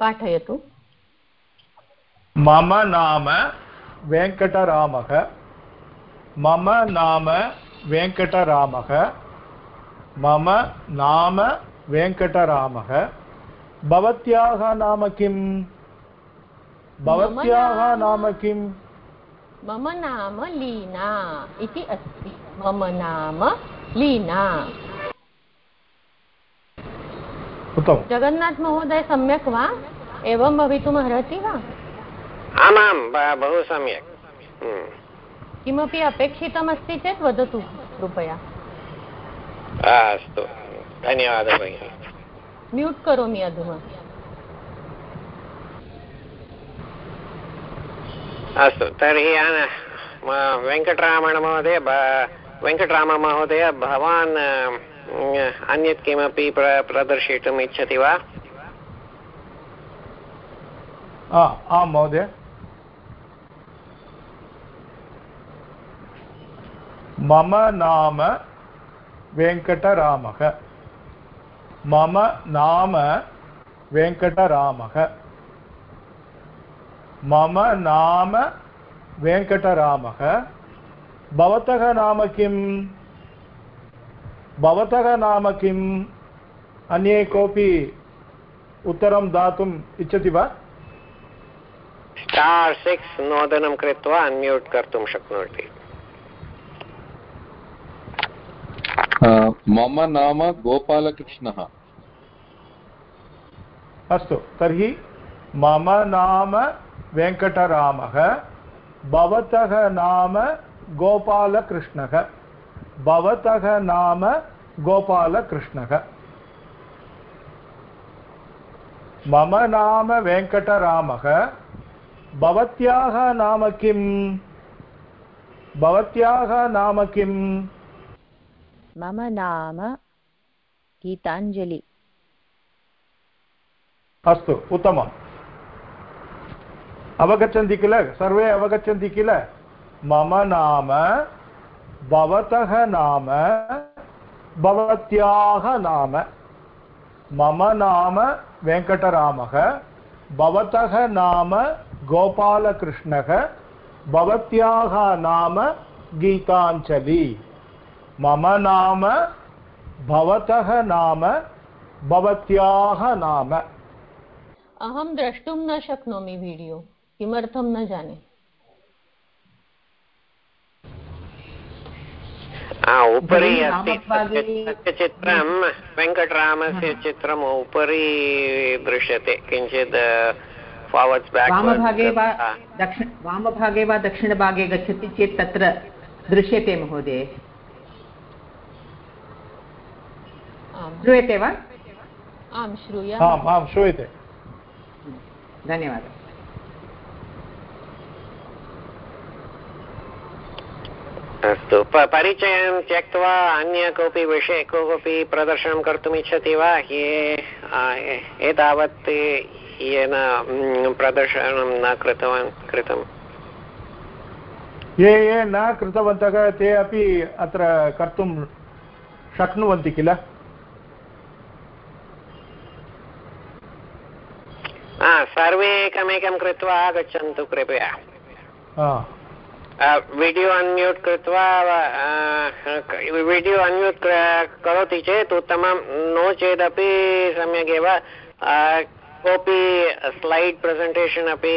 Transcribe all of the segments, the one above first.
पाठयतु मम नाम वेङ्कटरामः मम नाम वेङ्कटरामः मम नाम वेङ्कटरामः भवत्याः नाम किम् भवत्याः नाम किम् मम नाम लीना इति अस्ति मम नाम लीना उत्तमं जगन्नाथ महोदय सम्यक् वा? एवं भवितुमर्हति वा? आमां ब- बहु सम्यक्। हम्म। किमपि अपेक्षितमस्ति चेत् वदतु कृपया। अस्तु। धन्यवादः भगिनि। म्यूट् करोमि अधुना। अस्तु तर्हि वेङ्कटरामणमहोदय ब- वेङ्कटराममहोदय भवान् अन्यत् किमपि प्र प्रदर्शयितुम् इच्छति वा आ, आं महोदय मम नाम वेङ्कटरामः मम नाम वेङ्कटरामः मम नाम वेङ्कटरामः भवतः नाम किम् भवतः नाम किम्? अन्ये कोऽपि उत्तरं दातुम् इच्छति वा? स्टार् सिक्स् नोदनं कृत्वा अन्म्यूट् कर्तुं शक्नोति। मम नाम गोपालकृष्णः। अस्तु तर्हि मम नाम वेङ्कटरामः भवतः नाम गोपालकृष्णः भवतः नाम गोपालकृष्णः। मम नाम वेङ्कटरामः भवत्याः नाम किम्? भवत्याः नाम किम्? मम नाम गीताञ्जलि। अस्तु उत्तमम्। अवगच्छन्ति किल? सर्वे अवगच्छन्ति किल? मम नाम भवतः नाम भवत्याः नाम। मम नाम वेङ्कटरामः, भवतः नाम गोपालकृष्णः भवत्याः नाम गीताञ्जलि। मम नाम, भवतः नाम भवत्याः नाम। अहं द्रष्टुं न शक्नोमि वीडियो, किमर्थं न जाने। उपरि अस्ति तस्य चित्रं वेङ्कटरामस्य चित्रम् उपरि दृश्यते किञ्चित् फार्वर्ड्स् वामभागे वा बेक् दक्षिण वामभागे वा दक्षिणभागे गच्छति चेत् तत्र दृश्यते महोदय आम् श्रूयते वा आं श्रूयते धन्यवादः अस्तु। परिचयं त्यक्त्वा अन्य कोऽपि विषये कोऽपि प्रदर्शनं कर्तुम् इच्छति वा? ये एतावत् येन प्रदर्शनं न कृतवान् कृतम्। ये ये न कृतवन्तः ते अपि अत्र कर्तुं शक्नुवन्ति किल? सर्वे एकमेकं कृत्वा आगच्छन्तु कृपया। वीडियो अन्म्यूट् कृत्वा वीडियो अन्म्यूट् करोति चेत् उत्तमं, नो चेदपि सम्यगेव कोऽपि स्लैड् प्रेसेण्टेशन् अपि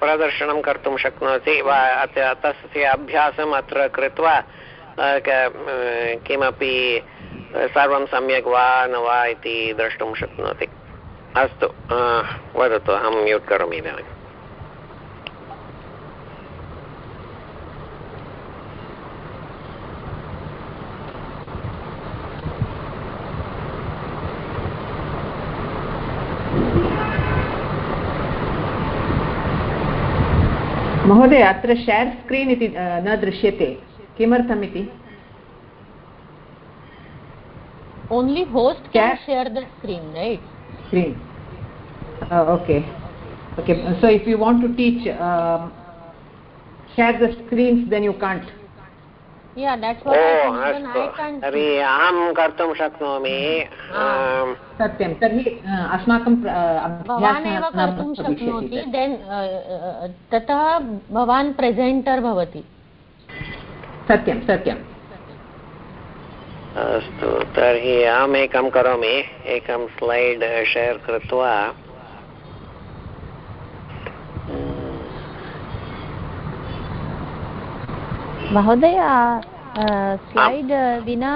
प्रदर्शनं कर्तुं शक्नोति, वा तस्य अभ्यासम् अत्र कृत्वा किमपि सर्वं सम्यक् वा, न वा इति द्रष्टुं शक्नोति। अस्तु वदतु, अहं म्यूट् करोमि इदानीम् महोदय अत्र शेर् स्क्रीन् इति न दृश्यते। किमर्थमिति only host can the screen screen okay okay so if you want to teach share the screens then you can't ओ अस्तु. तर्हि अहं कर्तुं शक्नोमि सत्यं तर्हि अस्माकं भवान् एव कर्तुं शक्नोति देन् ततः भवान् प्रेसेण्टर् भवति. सत्यं सत्यम् अस्तु तर्हि अहमेकं करोमि एकं स्लैड् शेर् कृत्वा। महोदय स्लैड् विना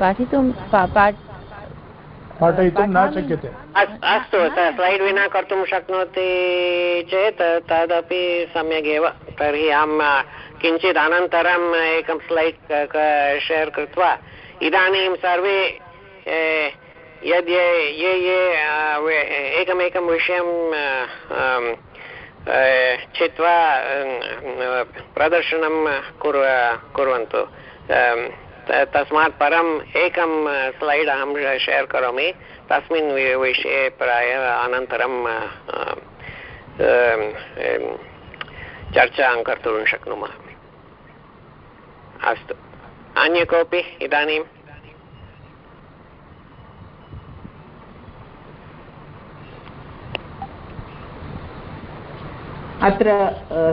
पाठितुं पाठयितुं न शक्यते। अस्तु स्लैड् विना कर्तुं शक्नोति चेत् तदपि सम्यगेव। तर्हि अहं किञ्चित् अनन्तरम् एकं स्लैड् शेर् कृत्वा इदानीं सर्वे यद् ये ये एकमेकं विषयं चित्वा अ, प्रदर्शनं कुर् कुर्वन्तु। त- तस्मात् परम् एकं स्लैड् अहं शेर् करोमि। तस्मिन् विषये प्रायः अनन्तरं अ, अ, अ, चर्चां कर्तुं शक्नुमः। अस्तु। अन्य कोऽपि इदानीं अत्र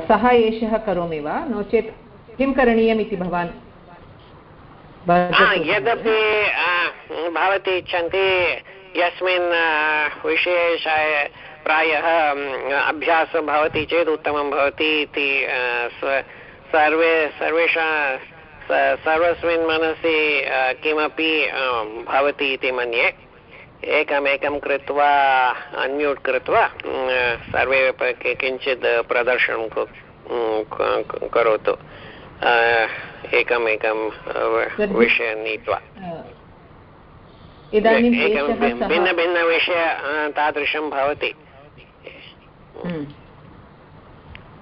सः एषः करोमि वा नो चेत् किं करणीयम् इति भवान्। यदपि भवती इच्छन्ति यस्मिन् विषये प्रायः अभ्यासः भवति चेत् उत्तमं भवति इति सर्वे सर्वेषां सर्वस्मिन् मनसि किमपि भवति इति मन्ये एकमेकं कृत्वा अन्म्यूट् कृत्वा सर्वे किञ्चित् प्रदर्शनं करोतु। एकमेकं अ, विषयं नीत्वा। एकं भिन्नभिन्नविषय तादृशं भवति।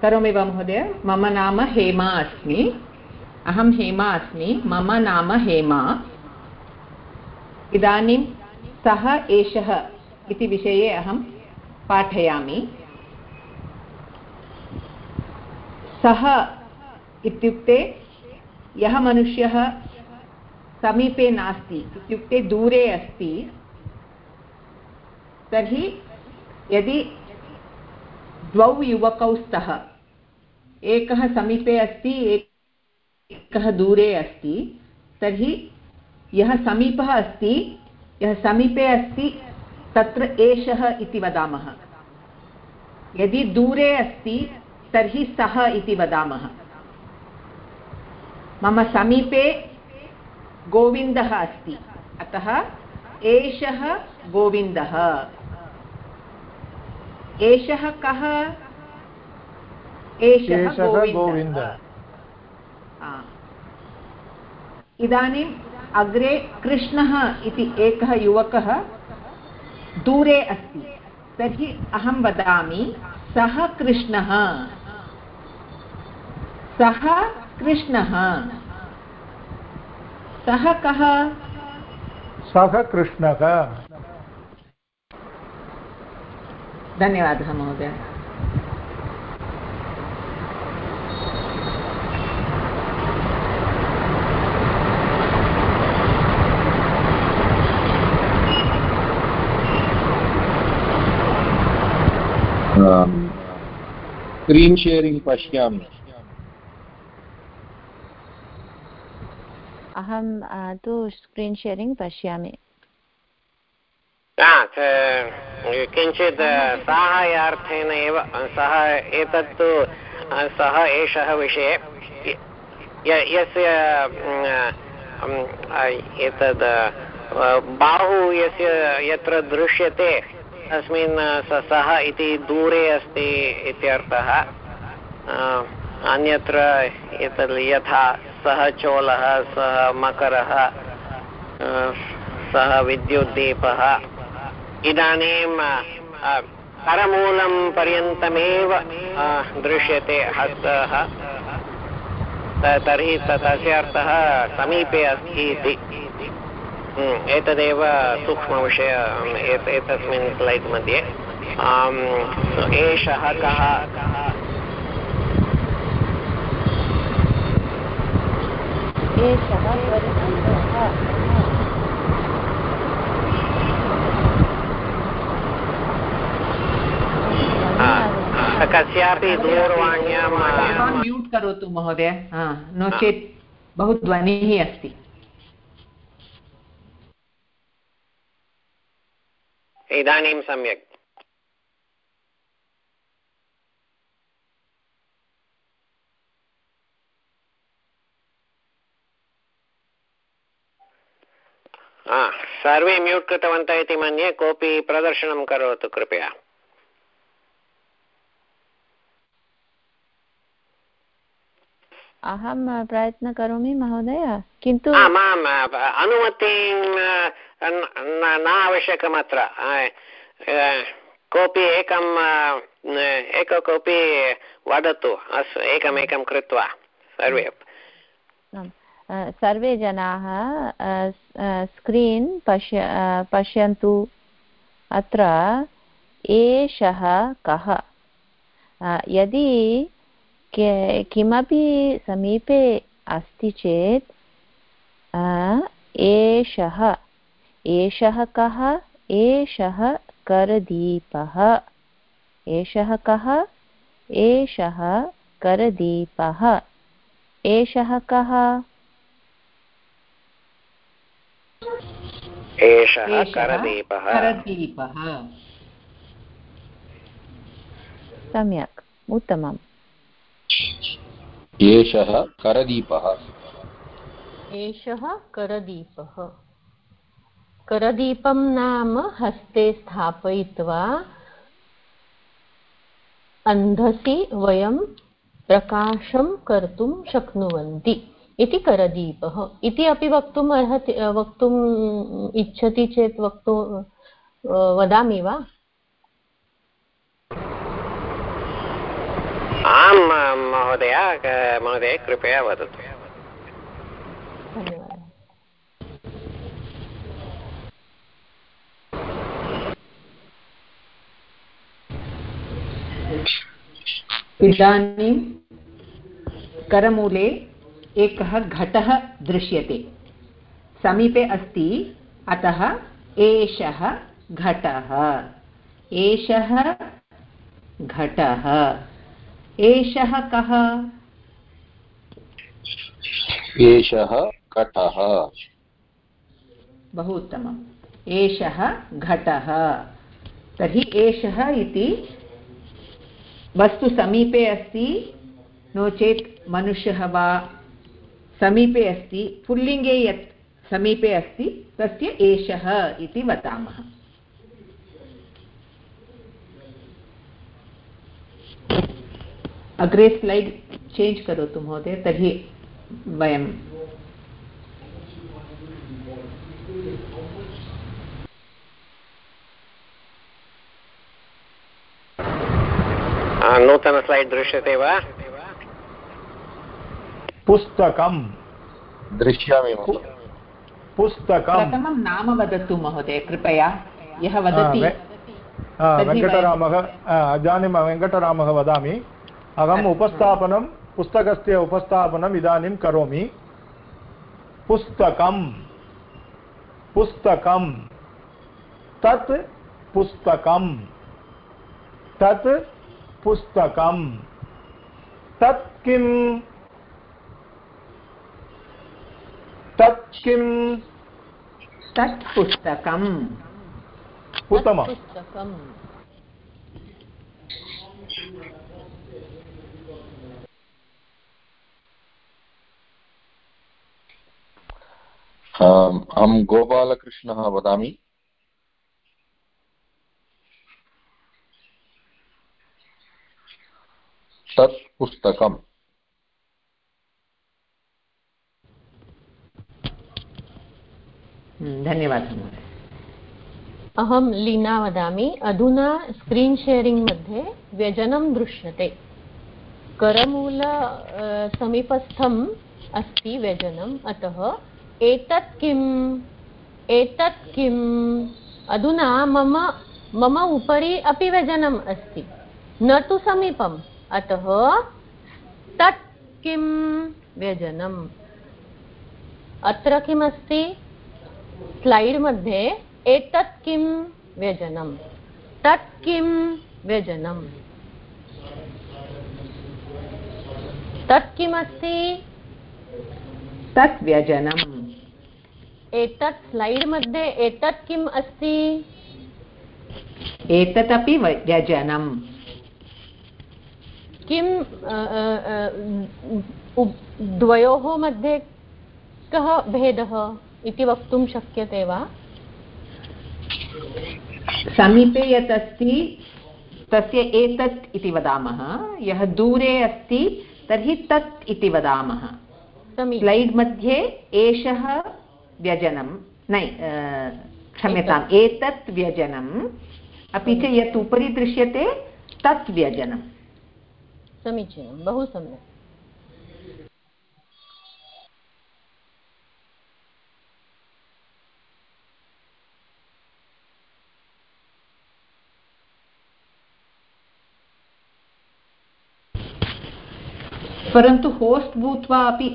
करोमि वा महोदय? मम नाम हेमा अस्मि। अहं हेमा अस्मि। मम नाम हेमा। इदानीं सः एषः इति विषये अहं पाठयामि। सः इत्युक्ते यः मनुष्यः समीपे नास्ति, इत्युक्ते दूरे अस्ति, तर्हि यदि द्वौ युवकौ स्तः एकः समीपे अस्ति, एकः दूरे अस्ति, तर्हि यः समीपः अस्ति यः समीपे अस्ति तत्र एषः इति वदामः। यदि दूरे अस्ति तर्हि सः इति वदामः। मम समीपे गोविन्दः अस्ति अतः एषः गोविन्दः। एषः कः? एषः गोविन्दः. इदानीम् अग्रे कृष्णः इति एकः युवकः दूरे अस्ति। तर्हि अहं वदामि सः कृष्णः। सः कृष्णः। सः कः? सः कृष्णः। धन्यवादः महोदय। स्क्रीन् शेरिङ्ग् पश्यामि। अहं अ, तु स्क्रीन् शेरिङ्ग् पश्यामि। किञ्चित् साहाय्यार्थेन एव सः एतत्तु सः एषः विषये यस्य एतद् बाहु यस्य यत्र दृश्यते तस्मिन् स- इति दूरे अस्ति इत्यर्थः। अन्यत्र एतद् यथा सः चोलः, सः मकरः सः विद्युद्दीपः। इदानीं करमूलं पर्यन्तमेव दृश्यते हस्तः। तर्हि तस्य अर्थः समीपे अस्ति इति। एतदेव सूक्ष्मविषय एतस्मिन् स्लैड् मध्ये। एषः कः? कस्यापि दूरवाण्यां म्यूट् करोतु महोदय। हा, नो चेत् बहु ध्वनिः अस्ति। इदानीं सम्यक्। सर्वे म्यूट् कृतवन्तः इति मन्ये कोऽपि प्रदर्शनं करोतु कृपया। अहं प्रयत्नं करोमि महोदय किन्तु अनुमतिं न- न न आवश्यकमत्र कोऽपि एकं एक कोऽपि वदतु अस्तु एकमेकं कृत्वा, सर्वे। सर्वे जनाः स्क्रीन् पश्य पश्यन्तु, अत्र, एषः कः? यदि किमपि समीपे अस्ति चेत् एषः एषः कः? एषः करदीपः। एषः कः? एषः करदीपः। एषः कः? एषः करदीपः। सम्यक्। उत्तमम्। एषः करदीपः। एषः करदीपः। करदीपं नाम हस्ते स्थापयित्वा अन्धसि वयं प्रकाशं कर्तुं शक्नुवन्ति इति करदीपः। इति अपि वक्तुम् अर्हति, वक्तुम् इच्छति चेत् वक्तु वदामि वा? आम् महोदय महोदय, कृपया वदतु धन्यवादः इदानीं करमूले एकः घटः दृश्यते। समीपे अस्ति अतः एषः घटः। एषः घटः। एषः कः? एषः कटः बहु उत्तमम्। एषः घटः। तर्हि एषः इति वस्तु समीपे अस्ति, नो चेत् मनुष्यः वा समीपे अस्ति, पुल्लिङ्गे यत् समीपे अस्ति, तस्य एषः इति वदामः। अग्रे स्लैड् चेञ्ज् करोतु महोदय, तर्हि वयं आ, नूतन स्लैड् दृश्यते वा? पुस्तकं दृश्यामि पुस्तकं प्रथमं नाम वदतु महोदय कृपया। यः वदति? वेङ्कटरामः इदानीं वेङ्कटरामः वदामि। अहम् उपस्थापनं पुस्तकस्य उपस्थापनम् इदानीं करोमि। पुस्तकं पुस्तकं तत् पुस्तकं तत् पुस्तकं तत् किं तत् किं तत् पुस्तकम्। उत्तमम्। अहं गोपालकृष्णः वदामि। तत् पुस्तकम् हम्म, धन्यवादः अहं लीना वदामि अधुना स्क्रीन् शेरिङ्ग् मध्ये व्यजनं दृश्यते। करमूल समीपस्थम् अस्ति व्यजनम् अतः एतत् किम्? एतत् किम्? अधुना मम मम उपरि अपि व्यजनम् अस्ति। न तु समीपम्। अतः तत् किं व्यजनम्? अत्र किमस्ति? स्लैड् मध्ये एतत् किं व्यजनं तत् किं व्यजनं तत् किमस्ति? तत् व्यजनम्। एतत् स्लैड् मध्ये एतत् किम् अस्ति? एतदपि व्यजनम्। किं द्वयोः मध्ये कः भेदः इति वक्तुं शक्यते वा? समीपे यत् अस्ति तस्य एतत् इति वदामः। यः दूरे अस्ति तर्हि तत् इति वदामः। स्लैड् मध्ये एषः व्यजनं नै क्षम्यताम् एतत्। व्यजनम् अपि च यत् उपरि दृश्यते तत् व्यजनं समीचीनं बहु सम्यक्। परन्तु होस्ट् भूत्वा अपि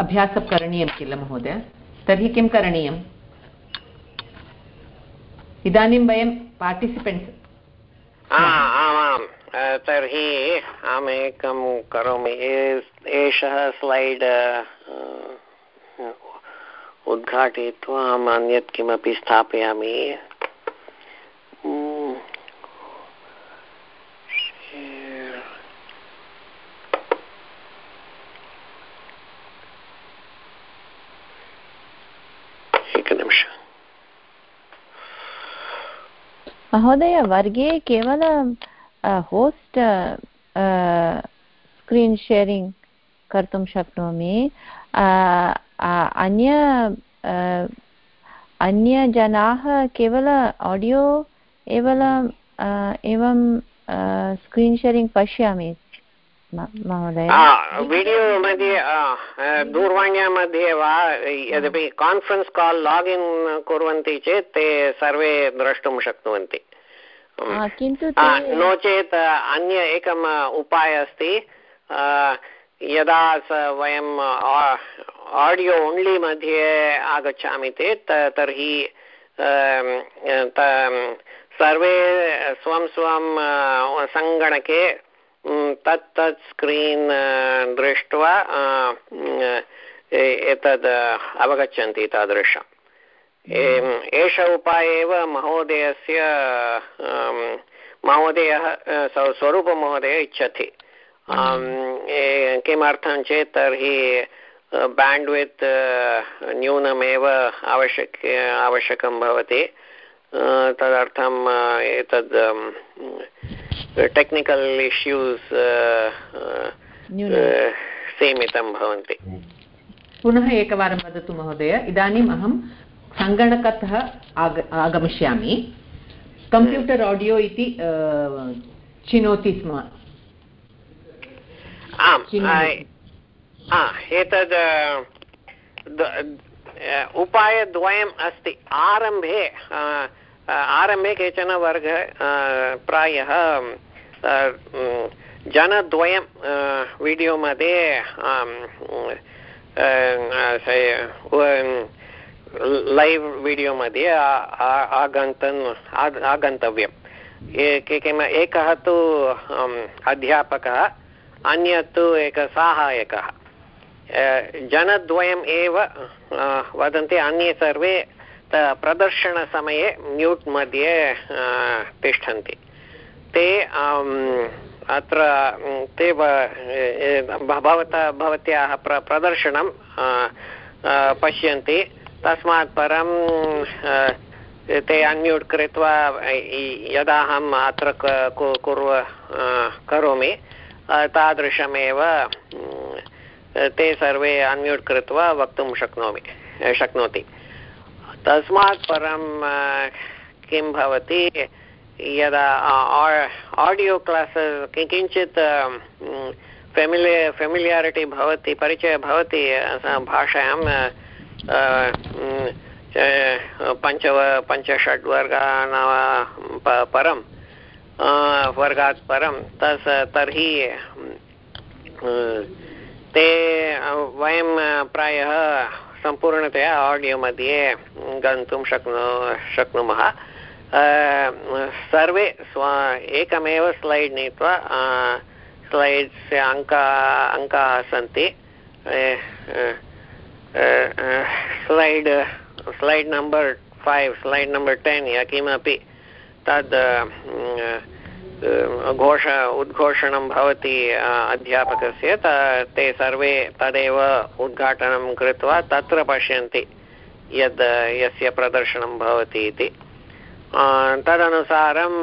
अभ्यासः करणीयं किल महोदय? तर्हि किं करणीयम्? इदानीं वयं पार्टिसिपेण्ट्स् तर्हि अहमेकं करोमि। एषः स्लैड् उद्घाटयित्वा अहम् अन्यत् किमपि स्थापयामि। महोदय वर्गे केवलं होस्ट् स्क्रीन् शेरिङ्ग् कर्तुं शक्नोमि अन्य अन्यजनाः केवल आडियो एवलं एवं स्क्रीन् शेरिङ्ग् पश्यामि महोदय वीडियो मध्ये दूरवाण्या मध्ये वा यदपि कान्फरेन्स् काल् लागिन् कुर्वन्ति चेत् ते सर्वे द्रष्टुं शक्नुवन्ति किन्तु नो चेत् अन्य एकम् उपाय अस्ति। यदा वयं आडियो ओन्लि मध्ये आगच्छामि चेत् तर्हि सर्वे स्वं स्वं सङ्गणके तत् तत् स्क्रीन् दृष्ट्वा एतद् अवगच्छन्ति तादृशम्। एष उपाय एव महोदयस्य महोदयः स्वरूपमहोदय इच्छति। किमर्थं चेत् तर्हि बेण्ड्वित् न्यूनमेव आवश्यक आवश्यकं भवति। तदर्थम् एतद् टेक्निकल् इश्यूस् सीमितं भवन्ति। पुनः एकवारं वदतु महोदय। इदानीम् अहं सङ्गणकतः आग आगमिष्यामि। कम्प्यूटर् आडियो इति चिनोति स्म। आम् एतद् उपायद्वयम् अस्ति। आरम्भे आरम्भे केचन वर्ग प्रायः जनद्वयं वीडियो मध्ये लैव् वीडियो मध्ये आगन्तन् आगन्तव्यं किम्, एकः तु अध्यापकः, अन्यत् तु एकः साहाय्यकः जनद्वयम् एव वदन्ति, अन्ये सर्वे प्रदर्शनसमये म्यूट् मध्ये तिष्ठन्ति। ते अत्र, ते भवतः, भवत्याः प्र, प्रदर्शनं पश्यन्ति। तस्मात् परं ते अन्म्यूट् कृत्वा यदा अहम् अत्र कुर्व करोमि तादृशमेव ते सर्वे अन्म्यूट् कृत्वा वक्तुं शक्नोमि शक्नोति। तस्मात् परं किं भवति, यदा आडियो क्लासस् किञ्चित् फेमिलि, फेमिलियारिटि भवति, परिचयः भवति भाषायां पञ्च पञ्चषड् वर्गान् परं वर्गात् परं, तस्, तर्हि ते, वयं प्रायः सम्पूर्णतया आडियो मध्ये गन्तुं शक्नु, शक्नुमः। सर्वे स्व, एकमेव स्लैड् नीत्वा स्लैड्स्, अङ्का, अङ्काः सन्ति। Slide slide number five slide number ten या किमपि तद् घोष उद्घोषणं भवति अध्यापकस्य ते सर्वे तदेव उद्घाटनं कृत्वा तत्र पश्यन्ति यद् यस्य प्रदर्शनं भवति इति तदनुसारं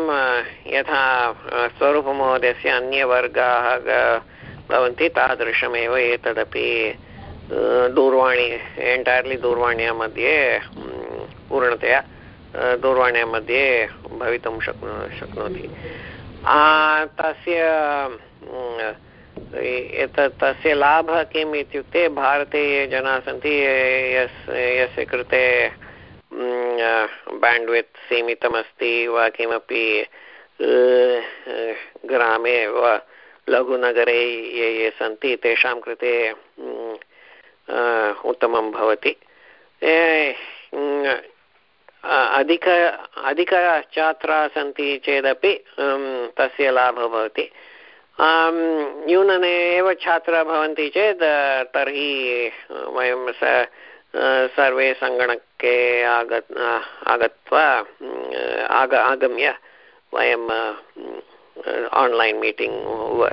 यथा स्वरूपमहोदयस्य अन्यवर्गाः भवन्ति तादृशमेव एतदपि दूरवाणी एण्टैर्लि दूरवाण्या मध्ये पूर्णतया दूरवाण्या मध्ये भवितुं शक्नो शक्नोति तस्य एतत् तस्य लाभः किम् इत्युक्ते भारते ये जनाः सन्ति यस् यस्य कृते बेण्ड्वित् सीमितमस्ति वा किमपि ग्रामे वा लघुनगरे ये ये सन्ति तेषां कृते उत्तमं भवति। अधिक अधिकछात्राः सन्ति चेदपि तस्य लाभः भवति। न्यूनने एव छात्राः भवन्ति चेत् तर्हि वयं स सर्वे सङ्गणके आग आगत्वा आग, आगम्य वयं आन्लैन् मीटिङ्ग्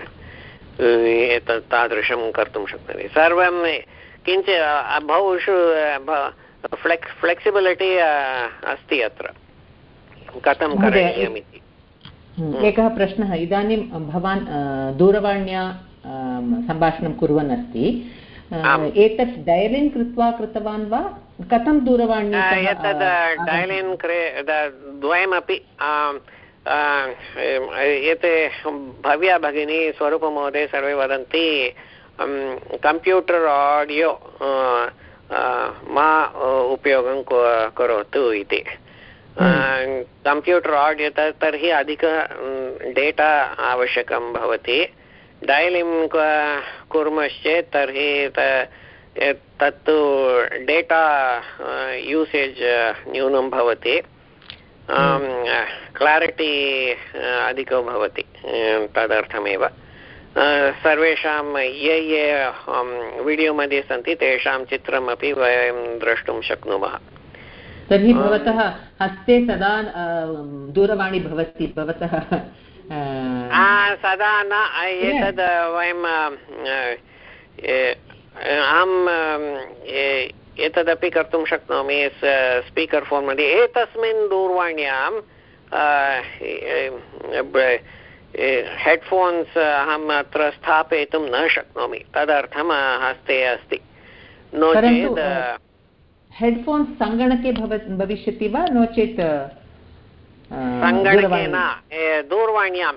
एतत् तादृशं कर्तुं शक्नोति सर्वं किञ्चित् बहुषु फ्लेक्स् फ्लेक्सिबिलिटि अस्ति अत्र। कथं करणीयमिति? एकः प्रश्नः इदानीं भवान् दूरवाण्या सम्भाषणं कुर्वन् अस्ति एतत् डयलिन् कृत्वा कृतवान् वा? कथं दूरवाणी एतद् डयलिन् द्वयमपि एते भव्या भगिनी स्वरूपमहोदय सर्वे वदन्ति कम्प्यूटर् आडियो मा उपयोगं करोतु इति कम्प्यूटर् आडियो तर्हि अधिक डेटा आवश्यकं भवति डैलिं कुर्मश्चेत् तर्हि तत्तु डेटा यूसेज् न्यूनं भवति क्लारिटि अधिको भवति तदर्थमेव सर्वेषां ये ये वीडियो मध्ये सन्ति तेषां चित्रमपि वयं द्रष्टुं शक्नुमः। तर्हि भवतः हस्ते सदा दूरवाणी भवति भवतः सदा न एतद् वयं अहं एतदपि कर्तुं शक्नोमि स्पीकर् फोन् मध्ये। एतस्मिन् दूरवाण्यां हेड्फोन्स् अहम् अत्र स्थापयितुं न शक्नोमि। तदर्थं हस्ते अस्ति। नो चेत् हेड्फोन्स् सङ्गणके भविष्यति वा? नो चेत् सङ्गणकेन दूरवाण्यां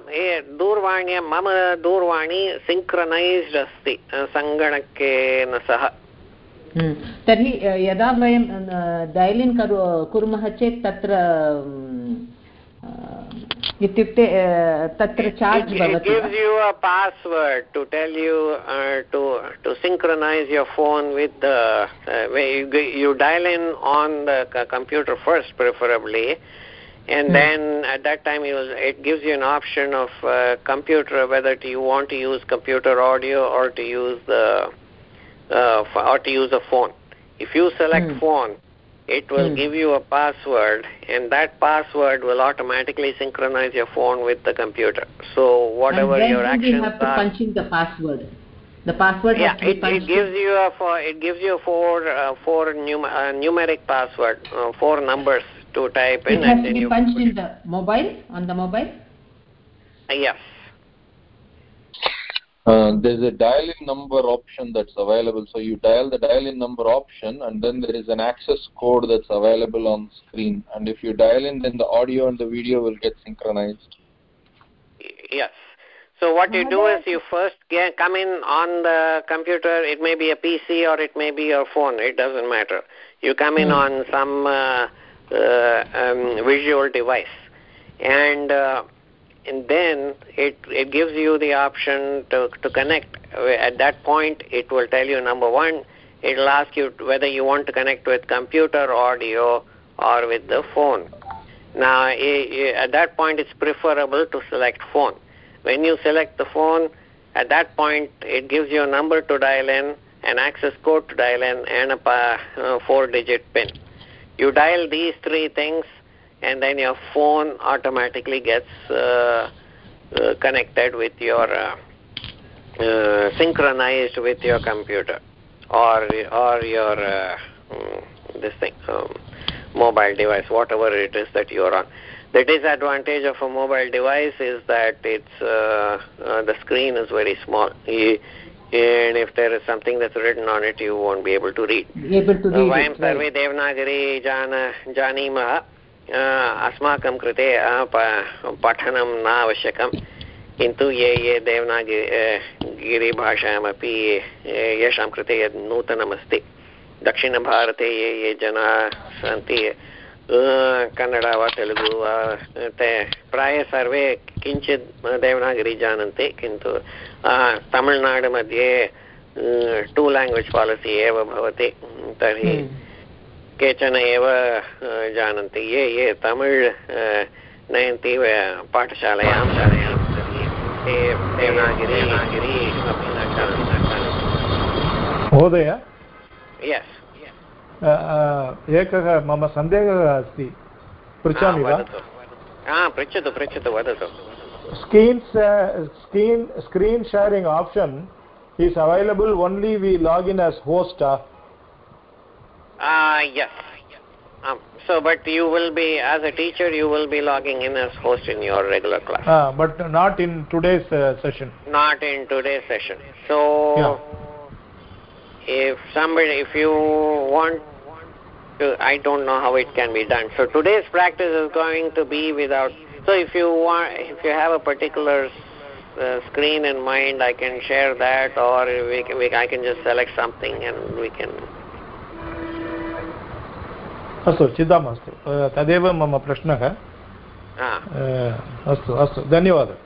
दूरवाण्यां मम दूरवाणी सिङ्क्रनैस्ड् अस्ति सङ्गणकेन सह। तर्हि यदा वयं डैलिन् कुर्मः चेत् तत्र इत्युक्ते तत्र charge password to tell you to to synchronise your phone with you dial in on the computer first preferably and hmm. then at that time it gives you an option of uh, computer whether you want to use computer audio or to use the uh, or to use a phone. If you select mm. phone it will hmm. give you a password and that password will automatically synchronize your phone with the computer. So whatever your actions you have to are punch in the password? The password yeah it, it gives you a four it gives you four uh, four num uh, numeric password uh, four numbers to type in it has to be punched in the mobile on the mobile? Yes uh, there's a dial-in number option that's available. So you dial the dial-in number option, and then there is an access code that's available on screen. And if you dial in, then the audio and the video will get synchronized. Yes. So what you do is you first get, come in on the computer. It may be a PC or it may be your phone. It doesn't matter. You come in mm. on some uh, uh, um, visual device, and uh, and then it it gives you the option to to connect at that point it will tell you number one it'll ask you whether you want to connect with computer audio or with the phone. Now, at that point, it's preferable to select phone. When you select the phone, at that point, it gives you a number to dial in, an access code to dial in, and a uh, four-digit PIN. You dial these three things, and then your phone automatically gets uh, uh, connected with your uh, uh, synchronized with your computer or or your uh, mm, this thing um, mobile device whatever it is that you are on. The disadvantage of a mobile device is that it's the screen is very small. You, and if there is something that's written on it you won't be able to read. Able to read vayam sarve devanagari jana janimah अस्माकं कृते पठनं न आवश्यकं किन्तु ये ये देवनागिरि गिरिभाषायामपि येषां कृते यद् नूतनमस्ति, दक्षिणभारते ये ये जनाः सन्ति कन्नड वा तेलुगु वा, ते, प्रायः सर्वे किञ्चित् देवनागरी जानन्ति, किन्तु तमिळ्नाडु मध्ये टु लाङ्ग्वेज् पालिसि एव भवति, तर्हि केचन एव जानन्ति ये ये तमिळ् नयन्ति पाठशालायां महोदय? एकः मम सन्देहः अस्ति। पृच्छामि वा? पृच्छतु पृच्छतु वदतु। Screens screen screen sharing option is available only we login as host uh yes um, so, but you will be, as a teacher, you will be logging in as host in your regular class. Uh, but not in today's uh, session. Not in today's session. So, yeah. if somebody, if you want to, I don't know how it can be done. So today's practice is going to be without. So if you want, if you have a particular uh, screen in mind, I can share that, or we can, we, I can just select something and we can अस्तु चिन्ता मास्तु तदेव मम प्रश्नः। अस्तु अस्तु धन्यवादः।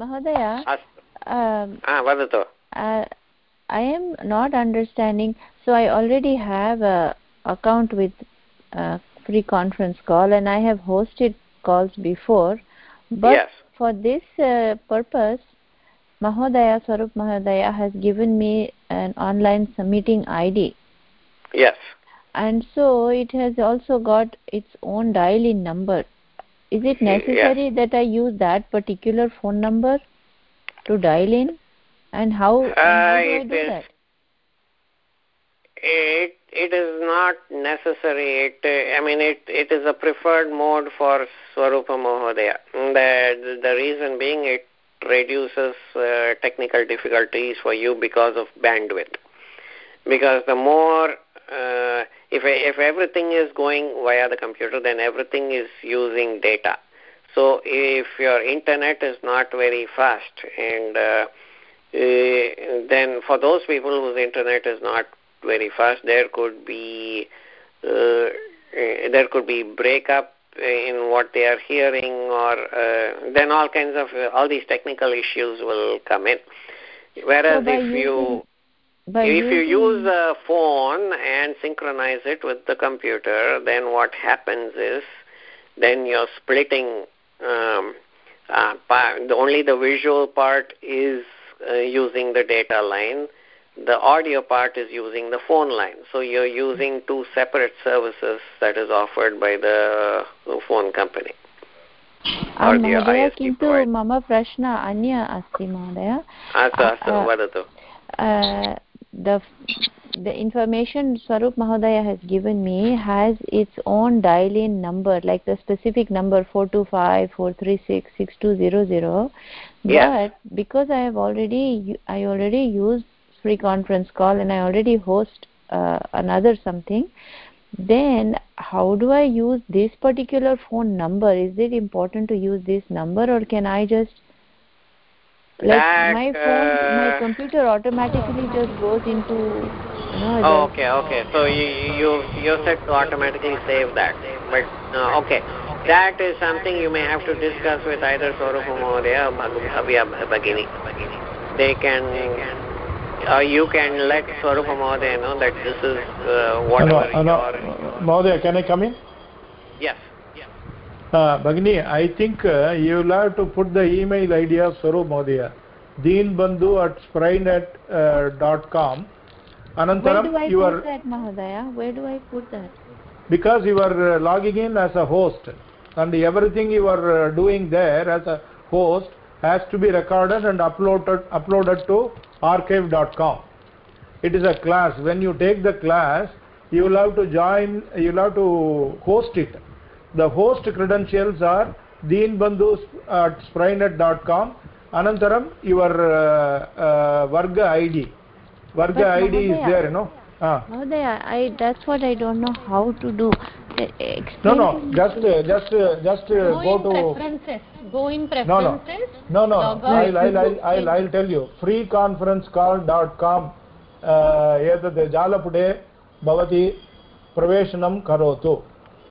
महोदय वदतु। I am not understanding so I already have account with free conference call and I have hosted calls before but for this purpose महोदय स्वरूप् महोदय has given me an online meeting I D and so it has also got its own dial in number. Is it necessary that i use that particular phone number to dial in and how, uh, how do i do is, that? It it is not necessary. It uh, i mean it it is a preferred mode for swarupa mohodaya the the reason being it reduces uh, technical difficulties for you because of bandwidth. Because the more uh, if if everything is going via the computer then everything is using data. So if your internet is not very fast and uh, uh, then for those people whose internet is not very fast there could be uh, there could be breakup in what they are hearing or uh, then all kinds of all these technical issues will come in. Whereas so if you if you use a phone and synchronize it with the computer, then what happens is then you're splitting. Um, uh, the, only the visual part is uh, using the data line. The audio part is using the phone line. So you're using two separate services that is offered by the phone company. महोदय किन्तु मम प्रश्नः अन्य अस्ति महोदय अस्तु अस्तु वदतु the the information Swarup Mahodaya has given me has its own dial-in number, like the specific number 425-436-6200. Yes. But because I have already I already used free conference call and I already host uh, another something, then how do I use this particular phone number? Is it important to use this number or can I just like my phone uh, my computer automatically just goes into you know oh, okay okay. So you you you set to automatically save that. But uh, okay. That is something you may have to discuss with either Swarupa Mahodaya or Bhavya Bhagini. They can uh, you can let Swarupa Mahodaya know that this is uh, whatever no, no, Mahodaya, can I come in? Yes. Uh, Bhagini, I think uh, you will have to put the email ID of Swarup Mahodaya, deenbandhu at sprynet uh, dot com. Anantaram, Where do I put that, Mahodaya? Where do I put that? Because you are uh, logging in as a host and everything you are uh, doing there as a host has to be recorded and uploaded uploaded to archive.com it is a class when you take the class you will have to join you will have to host it the host credentials are deenbandhu at sprynet.com anantaram your uh, uh, varga id varga but id Mahodaya, is there you know ah. Mahodaya, I that's what I don't know how to do. Explain no, no, just uh, just uh, just uh, go, go to preferences. Go in preferences. No, no, no. no. I'll, I'll, I'll, I'll, I'll tell you. freeconferencecall.com एतद् जालपुटे भवती प्रवेशनं करोतु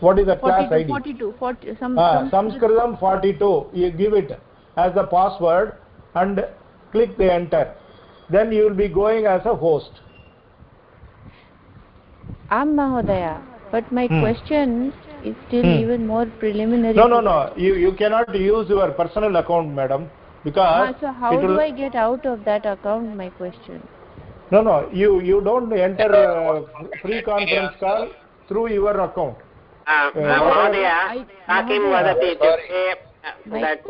what is the class 42, id 42 40 some, uh, Sanskritam 42 you give it as the password and click the enter. Then you will be going as a host. I'm mahodaya but my hmm. question is still hmm. even more preliminary. No no no. You you cannot use your personal account madam because ah, so how do i get out of that account my question? No no. You you don't enter uh, free conference call through your account महोदय सा किं वदति इत्युक्ते that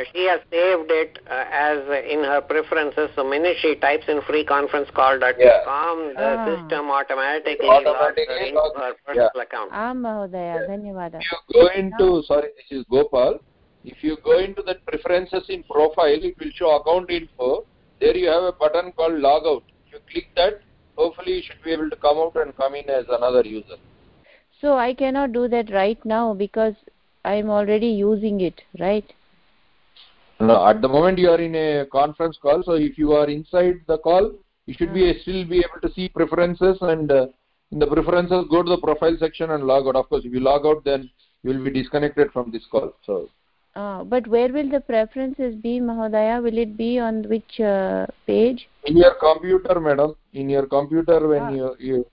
she has saved it as in her preferences so many she taps in free conference call dot com the system automatically आं महोदय धन्यवादः गो go into, sorry, this is Gopal if you go into the preferences in profile it will show account info. There you have a button called log out if you click that hopefully you should be able to come out and come in as another user. So I cannot do that right now because I am already using it, right? No, at the moment you are in a conference call, so if you are inside the call, you should be still be able to see preferences and uh, in the preferences go to the profile section and log out. Of course, if you log out, then you will be disconnected from this call. So. Uh, but where will the preferences be, Mahodaya? Will it be on which uh, page? In your computer, madam. In your computer, when ah. you, you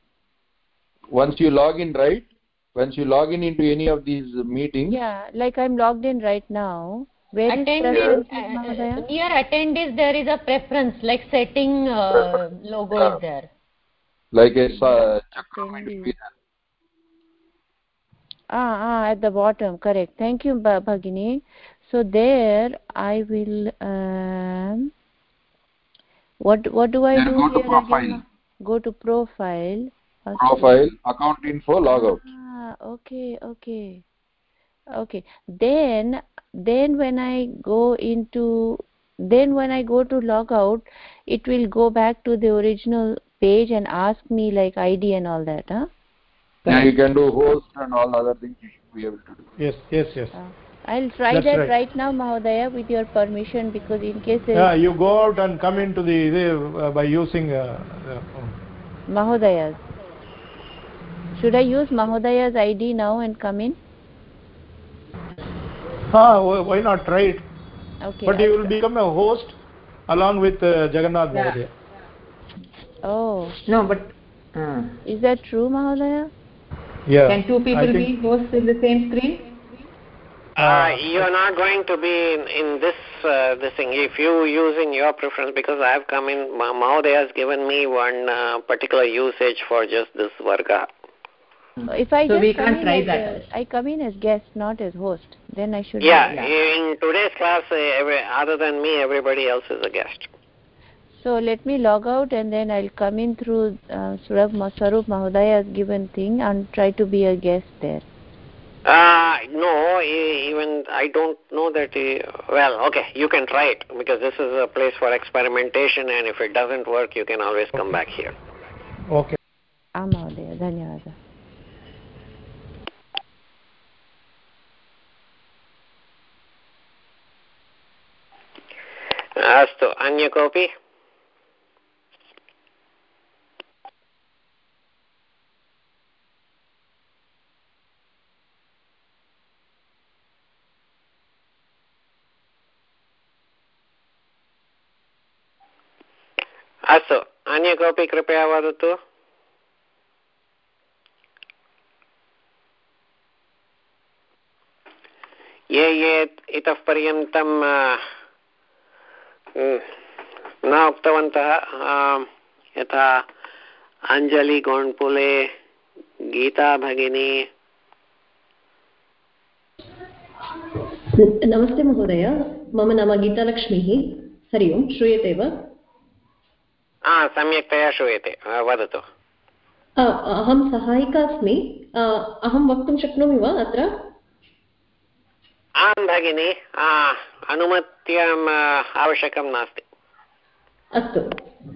once you log in, right? Once you log in into any of these meetings yeah like i'm logged in right now. Where attendee, uh, near attendees there is a preference like setting uh, logo is there. Like a uh, ah ah at the bottom correct. Thank you bhagini. So there i will um, what what do i then do go here to profile. again go to profile. Profile account info logout okay okay okay. Then then when i go into then when i go to log out it will go back to the original page and ask me like id and all that huh? Yeah you can do host and all other things you should be able to do. Yes yes yes. Uh, i'll try That's that right. right. now mahodaya with your permission because in case yeah you go out and come into the uh, by using uh, mahodayas should I use Mahodaya's ID now and come in? Ah, why not try it? Okay. But you will become a host along with uh, Jagannath yeah. Mahodaya. Oh. No, but... Uh, Is that true, Mahodaya? Yeah. Can two people be hosts in the same screen? Uh, you're not going to be in, in this uh, this thing if you using your preference because I have come in. Mahodaya has given me one uh, particular usage for just this varga If I so just come in as a, I come in as guest, not as host, then I should. Yeah, in today's class, uh, every, other than me, everybody else is a guest. So let me log out and then I'll come in through uh, Swarup Mahodaya's given thing and try to be a guest there. Uh, no, even I I don't know that he, well, okay, you can try it because this is a place for experimentation and if it doesn't work, you can always come back here. Okay. आं महोदय धन्यवादः अस्तु अन्य कोऽपि? अस्तु अन्य कोऽपि कृपया वदतु? ये ये इतः पर्यन्तं न उक्तवन्तः यथा अञ्जलि गोण्पुले गीता भगिनी। नमस्ते महोदय मम नाम गीतालक्ष्मीः। हरि ओम् श्रूयते वा? सम्यक्तया श्रूयते वदतु। अहं सहायिका अस्मि। अहं वक्तुं शक्नोमि वा अत्र? आं भगिनि अनुमत्यम् आवश्यकं नास्ति। अस्तु।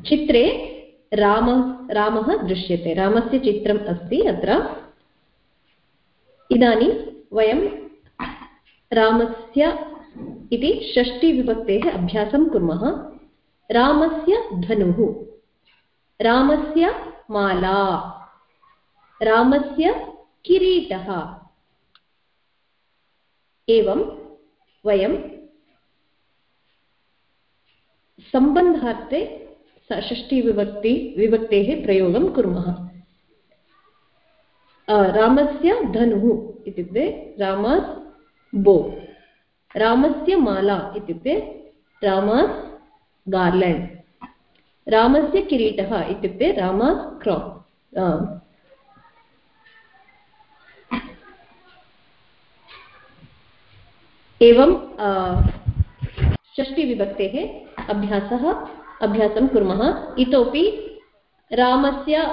चित्रे राम, रामः दृश्यते। रामस्य चित्रम् अस्ति अत्र। इदानीं वयं रामस्य इति षष्टिविभक्तेः अभ्यासं कुर्मः। रामस्य धनुः, रामस्य माला, रामस्य किरीटः। एवं वयं सम्बन्धार्थे षष्टिविभक्ति विभक्तेः प्रयोगं कुर्मः। रामस्य धनुः इत्युक्ते रामस् बो। रामस्य माला इत्युक्ते रामस् गार्लेण्ड् रामस्य किरीटः इत्युक्ते राम क्रा एवं षष्टिविभक्तेः अभ्यासः, अभ्यासं कुर्मः। इतोपि रामस्य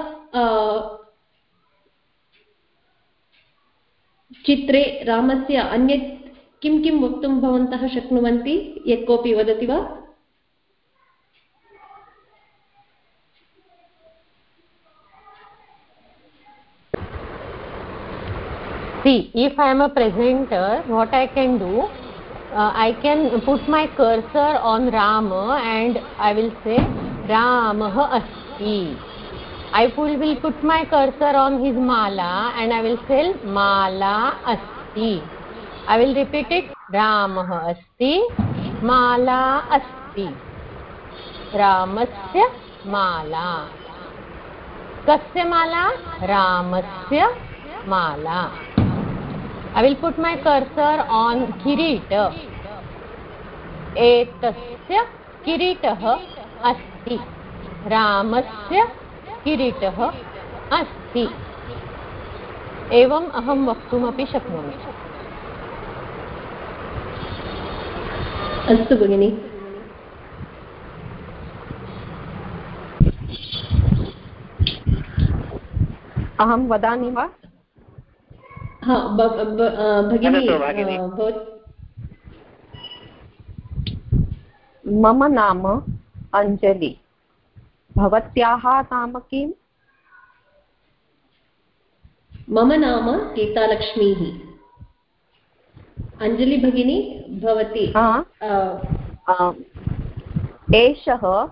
चित्रे रामस्य अन्यत् किं किं वक्तुं भवन्तः शक्नुवन्ति? यः कोऽपि वदति वा? See if i am a presenter what i can do uh, i can put my cursor on ram and i will say ramah asti i will, will put my cursor on his mala and i will say mala asti i will repeat it ramah asti mala asti ramasya mala kasya mala ramasya mala I will put my cursor on Kirita. एतस्य किरीटः अस्ति रामस्य किरीटः अस्ति एवम् अहं वक्तुमपि शक्नोमि अस्तु भगिनि। अहं वदामि वा? भगिनी मम नाम अञ्जलि। भवत्याः नाम किम्? मम नाम गीतालक्ष्मीः। अञ्जलि भगिनी भवती एषः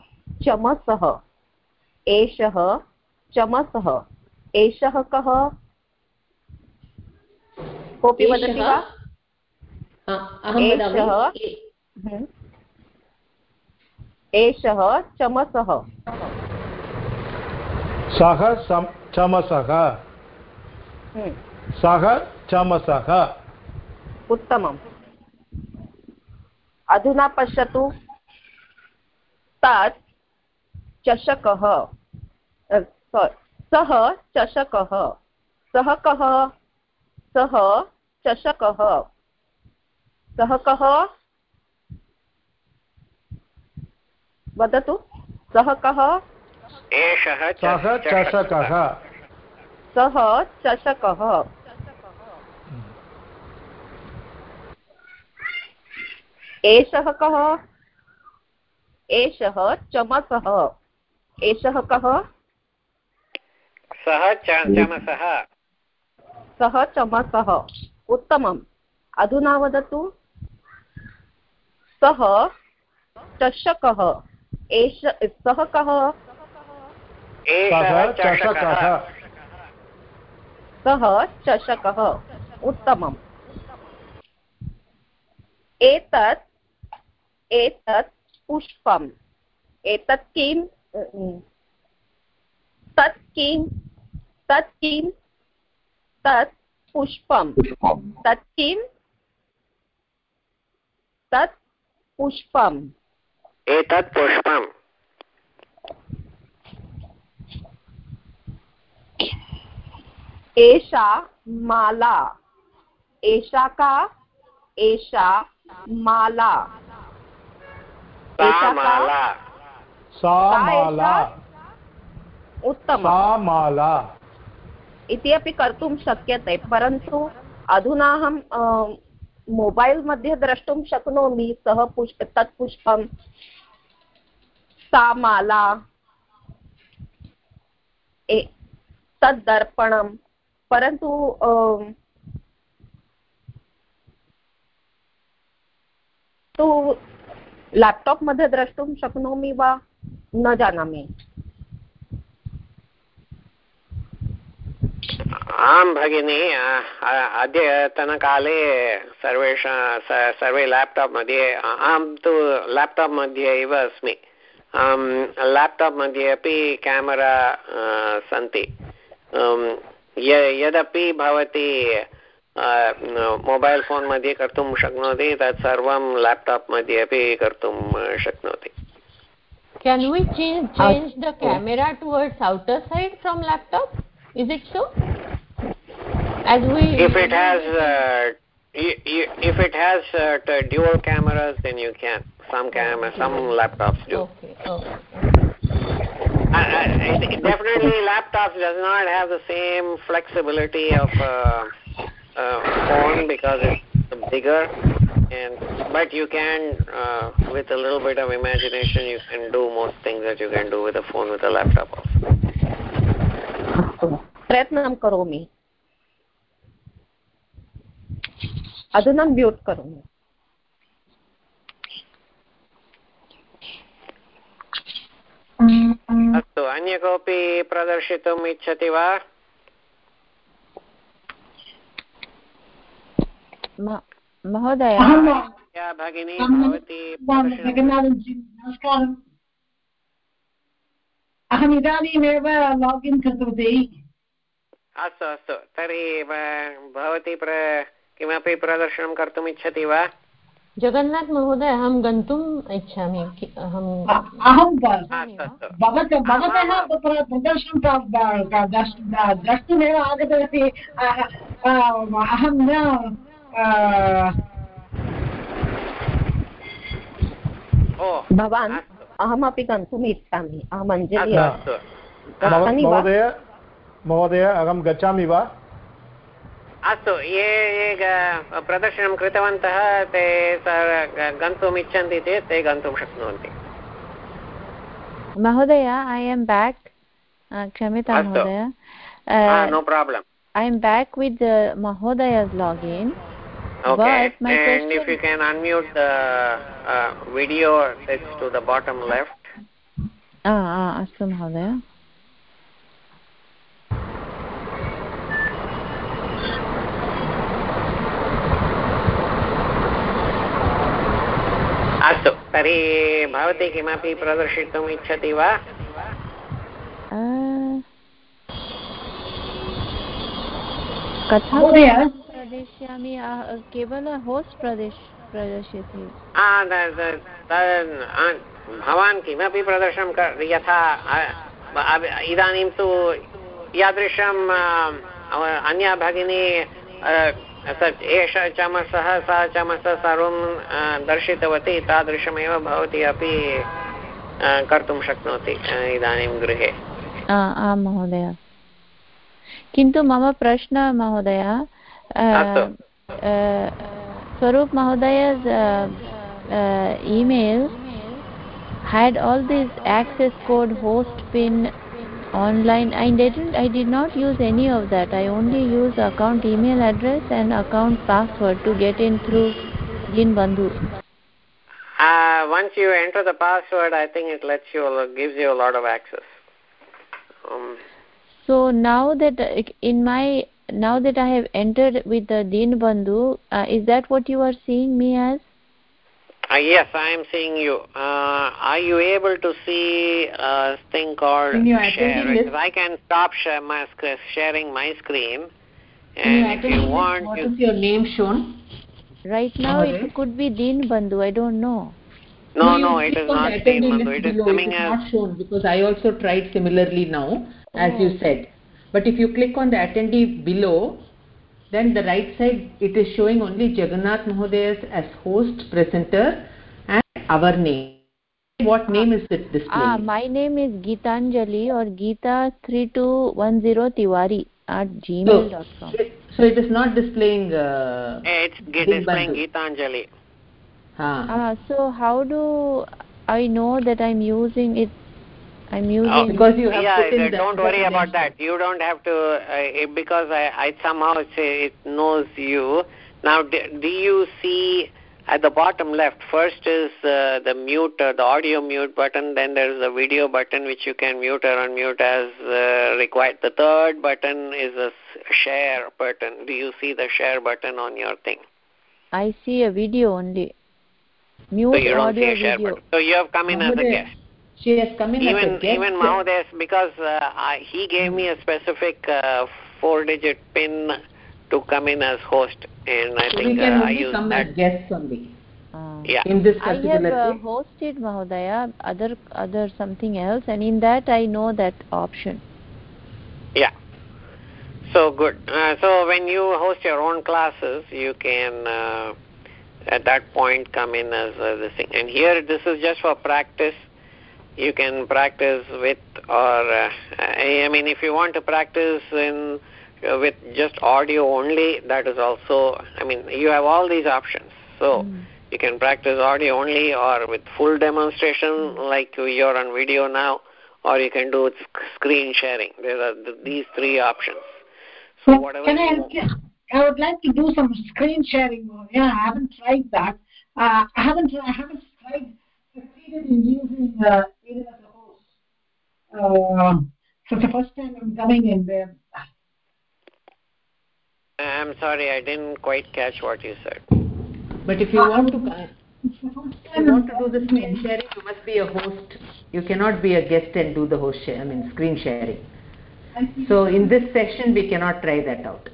चमसः। एषः चमसः। एषः कः? कोऽपि वदति वा? एषः चमसः। सः चमसः। सः चमसः। उत्तमम्। अधुना पश्यतु। तत् चषकः। सः चषकः। सः कः? सः चषकः। सः कः वदतु। सः कः एषः सः चषकः। सः चषकः। एषः कः? एषः चमसः। एषः कः? सः चमसः। सः चमसः उत्तमम्। अधुना वदतु। सः चषकः। एष सः कः? सः चषकः। सः चषकः। उत्तमम्। एतत् एतत् पुष्पम्। एतत् किं तत् किं तत् किं तत् पुष्पं तत् किं? तत् पुष्पम्। एतत् पुष्पम्। एषा माला। एषा का? एषा माला। माला। सा माला। उत्तमं। सा माला। इति अपि कर्तुं शक्यते, परन्तु अधुना अहं मोबैल् मध्ये द्रष्टुं शक्नोमि, सः पुष्प तत् पुष्पं सा माला तद् दर्पणं, परन्तु तु लेप्टाप् मध्ये द्रष्टुं शक्नोमि वा, न जानामि। आं भगिनि अद्यतनकाले सर्वेषा सर्वे लेप्टाप् मध्ये अहं तु लेप्टाप् मध्ये एव अस्मि लेप्टाप् मध्ये अपि केमेरा सन्ति यदपि भवती मोबैल् फोन् मध्ये कर्तुं शक्नोति तत् सर्वं लेप्टाप् मध्ये अपि कर्तुं शक्नोति Can we change, change the camera towards outer side from laptop? Is it so? As we if it has uh, if it has uh, dual cameras, then you can. Some camera, some laptops do. Okay. okay. Uh, definitely, laptops does not have the same flexibility of uh, uh, phone because it's bigger, and but you can, uh, with a little bit of imagination, you can do most things that you can do with a phone with a laptop also. प्रयत्नं करोमि अधुना mute करोमि अस्तु अन्य कोऽपि प्रदर्शितुम् इच्छति वा महोदय भगिनी भवती नमस्कारम् अहम् इदानीमेव लागिन् कृतवती अस्तु अस्तु तर्हि भवती प्र किमपि प्रदर्शनं कर्तुम् इच्छति वा? जगन्नाथ महोदय अहं गन्तुम् इच्छामि। अहं भवतः प्रदर्शनं द्रष्टुमेव आगतवती। अहं न भवान् अहमपि गन्तुम् इच्छामि। अहम् अञ्जलि महोदय महोदय अहं गच्छामि वा? अस्तु ये ये प्रदर्शनं कृतवन्तः ते गन्तुम् इच्छन्ति चेत् ते गन्तुं शक्नुवन्ति। महोदय ऐ एम् बेक् क्षम्यतां महोदय। No problem I am back with महोदय's login. Okay, but my and question... if you can unmute the uh, video that's to the bottom left. Ah, अस्तु महोदय। अस्तु। तर्हि भवती किमपि प्रदर्शितुम् इच्छति वा? कथं प्रदर्शयामि केवल होस्ट् प्रदेश प्रदर्श्यते। भवान् किमपि प्रदर्शनं यथा इदानीं तु यादृशम् अन्या भगिनी एष चमसः सः चमसः सर्वं दर्शितवती तादृशमेव भवती अपि कर्तुं शक्नोति इदानीं गृहे। आं महोदय। किन्तु मम प्रश्नः महोदय स्वरूप महोदय email had all this access code host pin online. I didn't I did not use any of that. I only use account email address and account password to get in through Dinbandhu uh, once you enter the password I think it lets you gives you a lot of access. Um, so now that in my now that I have entered with the Dinbandhu uh, is that what you are seeing me as uh, yes, I am seeing you. Uh, are you able to see a thing called share? I can stop share my sharing my screen. And if you want, what you... is your name shown? Right now, it could be Dean Bandhu. I don't know. No, no, no it is not Dean Bandhu. It is coming it is as not shown because I also tried similarly now, as oh. you said. But if you click on the attendee below, then the right side it is showing only Jagannath Mahodayas as host presenter and our name. What name is it displaying? Ah my name is Geetanjali or Geeta 3210 Tiwari at gmail.com so, so it is not displaying uh, it's displaying Geetanjali. Ah. ah so how do I know that I'm using it I'm using oh, because you have yeah, put in don't worry about that. You don't have to uh, because I, I somehow say it knows you. Now, do, do you see at the bottom left? First is uh, the mute, uh, the audio mute button. Then there is a video button which you can mute or unmute as uh, required. The third button is a share button. Do you see the share button on your thing? I see a video only. Mute so you don't audio see a share video. Button. So you have come in as a guest she has come in even as a guest. even Mahodaya because uh, I, he gave me a specific uh, four digit pin to come in as host and I so think we can uh, only I use come that. as guests only. Uh, yeah. In this I have uh, hosted Mahodaya other other something else and in that I know that option. Yeah. So good. Uh, so when you host your own classes, you can uh, at that point come in as uh, this thing. And here this is just for practice you can practice with or uh, I mean if you want to practice in uh, with just audio only that is also I mean you have all these options. So mm. you can practice audio only or with full demonstration like you're on video now or you can do screen sharing. There are these three options. So whatever can I, I would like to do some screen sharing. Yeah I haven't tried that. Uh, I haven't I haven't tried succeeded in using uh, even as a host. Uh, so the first time I'm coming in there. I'm sorry, I didn't quite catch what you said. But if you want to, if you want to do the screen sharing, you must be a host. You cannot be a guest and do the host share, I mean screen sharing. So in this session, we cannot try that out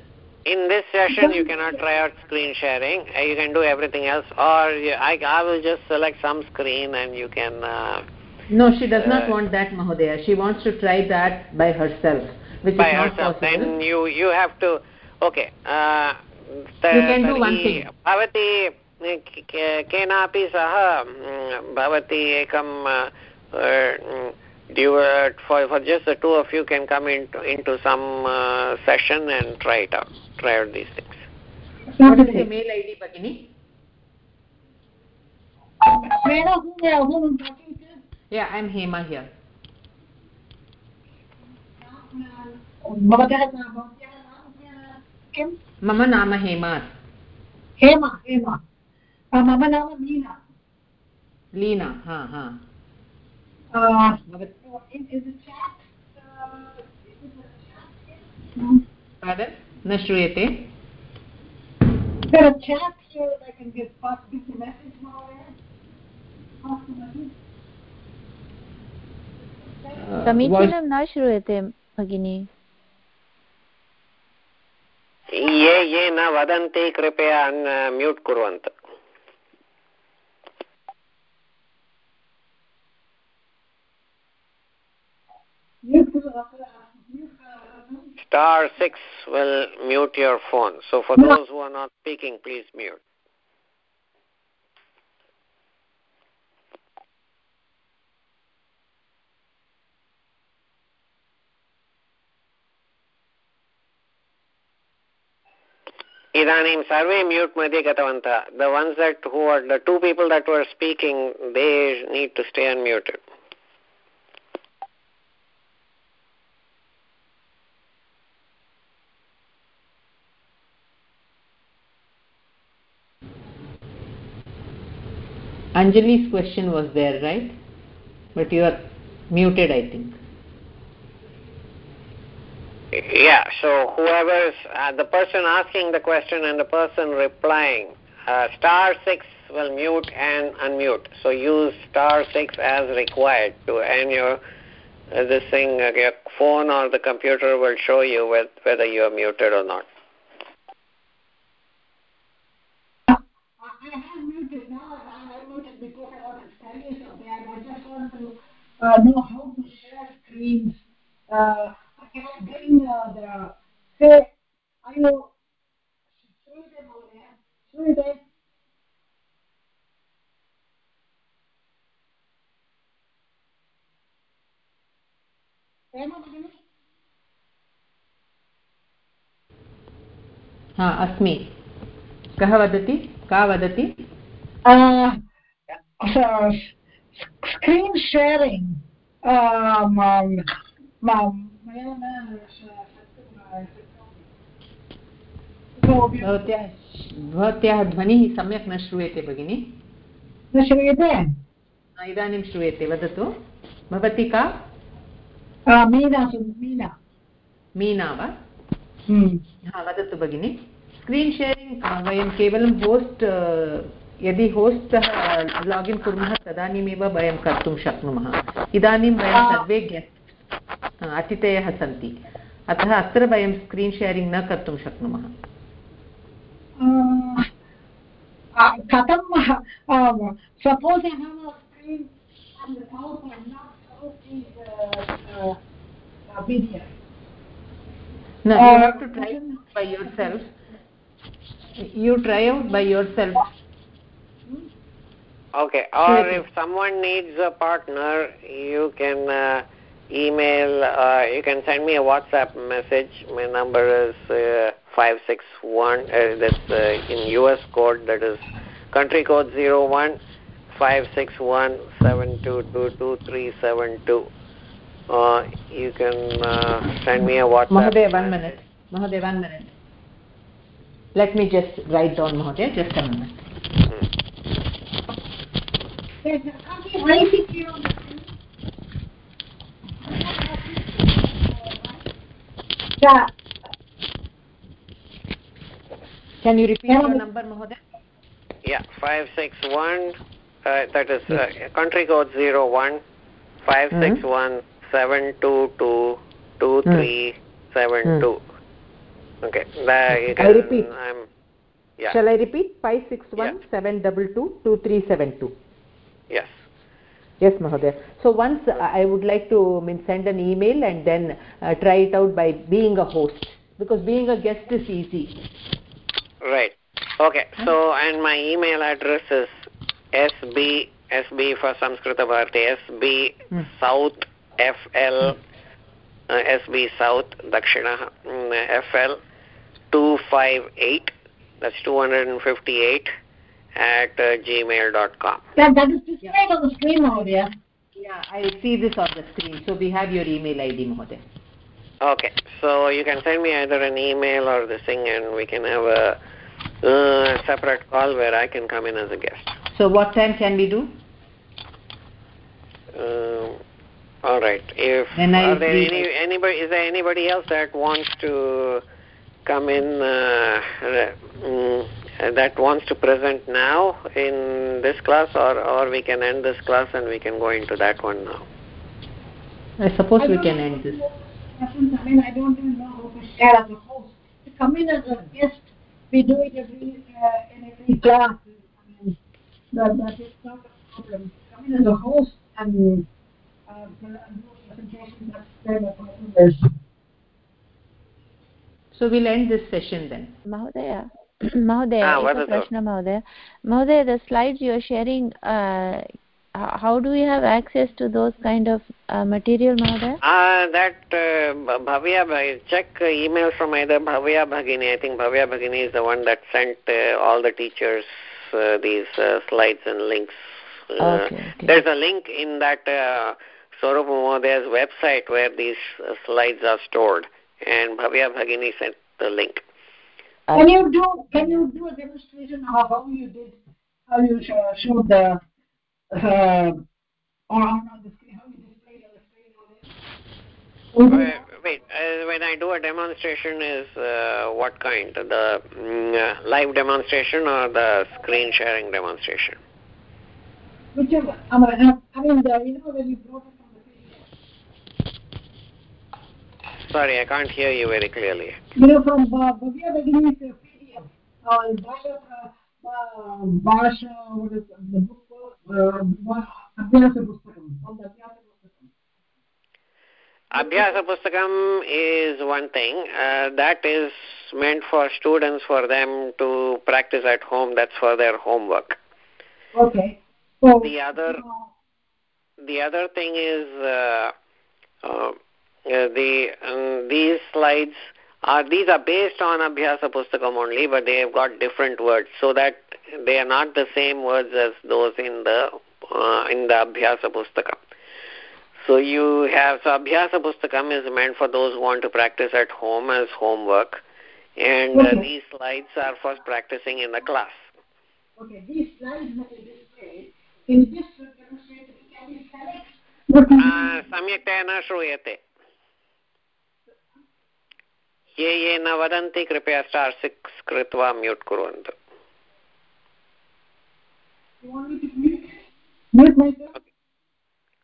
in this session you cannot try out screen sharing uh, you can do everything else or you, I, I will just select some screen and you can uh, no she does uh, not want that mahodaya she wants to try that by herself which by is not herself possible. then you you have to okay uh, you can do one thing भवती केनापि सह भवती एकं do uh, for for just the two of you can come into into some uh, session and try it out try out these things what is your mail id bagini yeah i'm hema here मम नाम हेमा हेमा हेमा मम नाम लीना लीना हा हा uh, Pardon? न श्रूयते समीचीनं न श्रूयते भगिनी। ये ये न वदन्ति कृपया म्यूट् कुर्वन्तु। Star 6 will mute your phone. So for those who are not speaking, please mute. इदानीं सर्वे म्यूट् मध्ये गतवन्तः the ones that who are the two people that are speaking they need to stay unmuted Anjali's question was there, right? But you are muted, I think. Yeah, so whoever is uh, the person asking the question and the person replying, uh, star 6 will mute and unmute. So use star 6 as required to and your uh, this thing, uh, your phone or the computer will show you with, whether you are muted or not. I have muted now. I have muted because I want to tell you something. I just want to uh, know how to share screens. Uh, can I bring uh, the say? Are you Sridhar over there? Sridhar. हा अस्मि कः वदति का वदति screen sharing भवत्याः भवत्याः ध्वनिः सम्यक् न श्रूयते भगिनि। न श्रूयते? इदानीं श्रूयते वदतु। भवती का? मीना मीना। मीना वा? हम्म। हा वदतु भगिनि। स्क्रीन् शेरिङ्ग् वयं केवलं होस्ट् यदि होस्ट्तः लागिन् कुर्मः तदानीमेव वयं कर्तुं शक्नुमः। इदानीं वयं सर्वे गेस्ट् अतिथयः सन्ति। अतः अत्र वयं स्क्रीन् शेरिङ्ग् न कर्तुं शक्नुमः। कथं video no you have to try by yourself. You try out by yourself. Okay or if someone needs a partner you can uh, email uh, you can send me a whatsapp message. My number is uh, 561 uh, that's uh, in us code that is country code 01 561 7222 uh, you can uh, send me a whatsapp mahoday one minute. Mahoday one minute. Let me just write down mahoday just a minute yeah. Can you repeat your um, number, Mahoday? Yeah, 561, uh, that is uh, country code 01, 561 mm-hmm. 722 2372. Mm. Mm. Okay, there you can, I repeat. I'm, yeah. Shall I repeat? 561-722-2372. Yes. Yes, Mahodaya. So once I would like to mean, send an email and then uh, try it out by being a host because being a guest is easy. Right. Okay. So and my email address is sb sb for Samskrita Bharati sb hmm. south FL uh, SB South Dakshina mm, FL 258 that's 258 at uh, gmail.com. Yeah, that is displayed on the screen, Mahodaya. Yeah, I see this on the screen. So we have your email ID, Mahodaya. Okay, so you can send me either an email or the thing and we can have a uh, separate call where I can come in as a guest. So what time can we do? Um, all right. If are there any anybody is there anybody else that wants to come in uh, mm, that wants to present now in this class, or or we can end this class and we can go into that one now. I suppose I we can end this. I mean, I don't even know how to share as a host. To come in as a guest, we do it every uh, in every class. I mean, that, that is not a problem. Come in as a host and so we'll end this session then mahodaya mahodaya ah, प्रश्न महोदय महोदय the slides you are sharing uh, how do we have access to those kind of uh, material Mahoday? Uh, that uh, Bhavya, check email from either Bhavya Bhagini. I think Bhavya Bhagini is the one that sent uh, all the teachers uh, these uh, slides and links. Uh, okay, okay. There's a link in that uh, Swarup Mahodaya's website where these uh, slides are stored, and Bhavya Bhagini sent the link. Can you do Can you do a demonstration of how you did how you showed the uh, or on the screen how you displayed on the screen? Wait, wait uh, when I do a demonstration is uh, what kind? The mm, uh, live demonstration or the screen sharing demonstration? Whichever. I mean, I mean the, you know when you brought it Sorry, I can't hear you very clearly. You know, from uh, Bhavya Bhagini's PDF, uh, Bhasha, uh, Bhasha, what is the book called? Abhyasa Pustakam. From the Abhyasa Pustakam. Abhyasa Pustakam is one thing. Uh, that is meant for students, for them to practice at home. That's for their homework. Okay. So, the other, the other thing is uh, uh, uh, the um, these slides are these are based on Abhyasa Pustakam only, but they have got different words, so that they are not the same words as those in the uh, in the Abhyasa Pustakam. So you have so Abhyasa Pustakam is meant for those who want to practice at home as homework, and uh, these slides are for practicing in the class. Okay, these slides that you displayed, can you just demonstrate? Can you select? सम्यक्तया न श्रूयते ये ये न वदन्ति कृपया star six कृत्वा mute कुर्वन्तु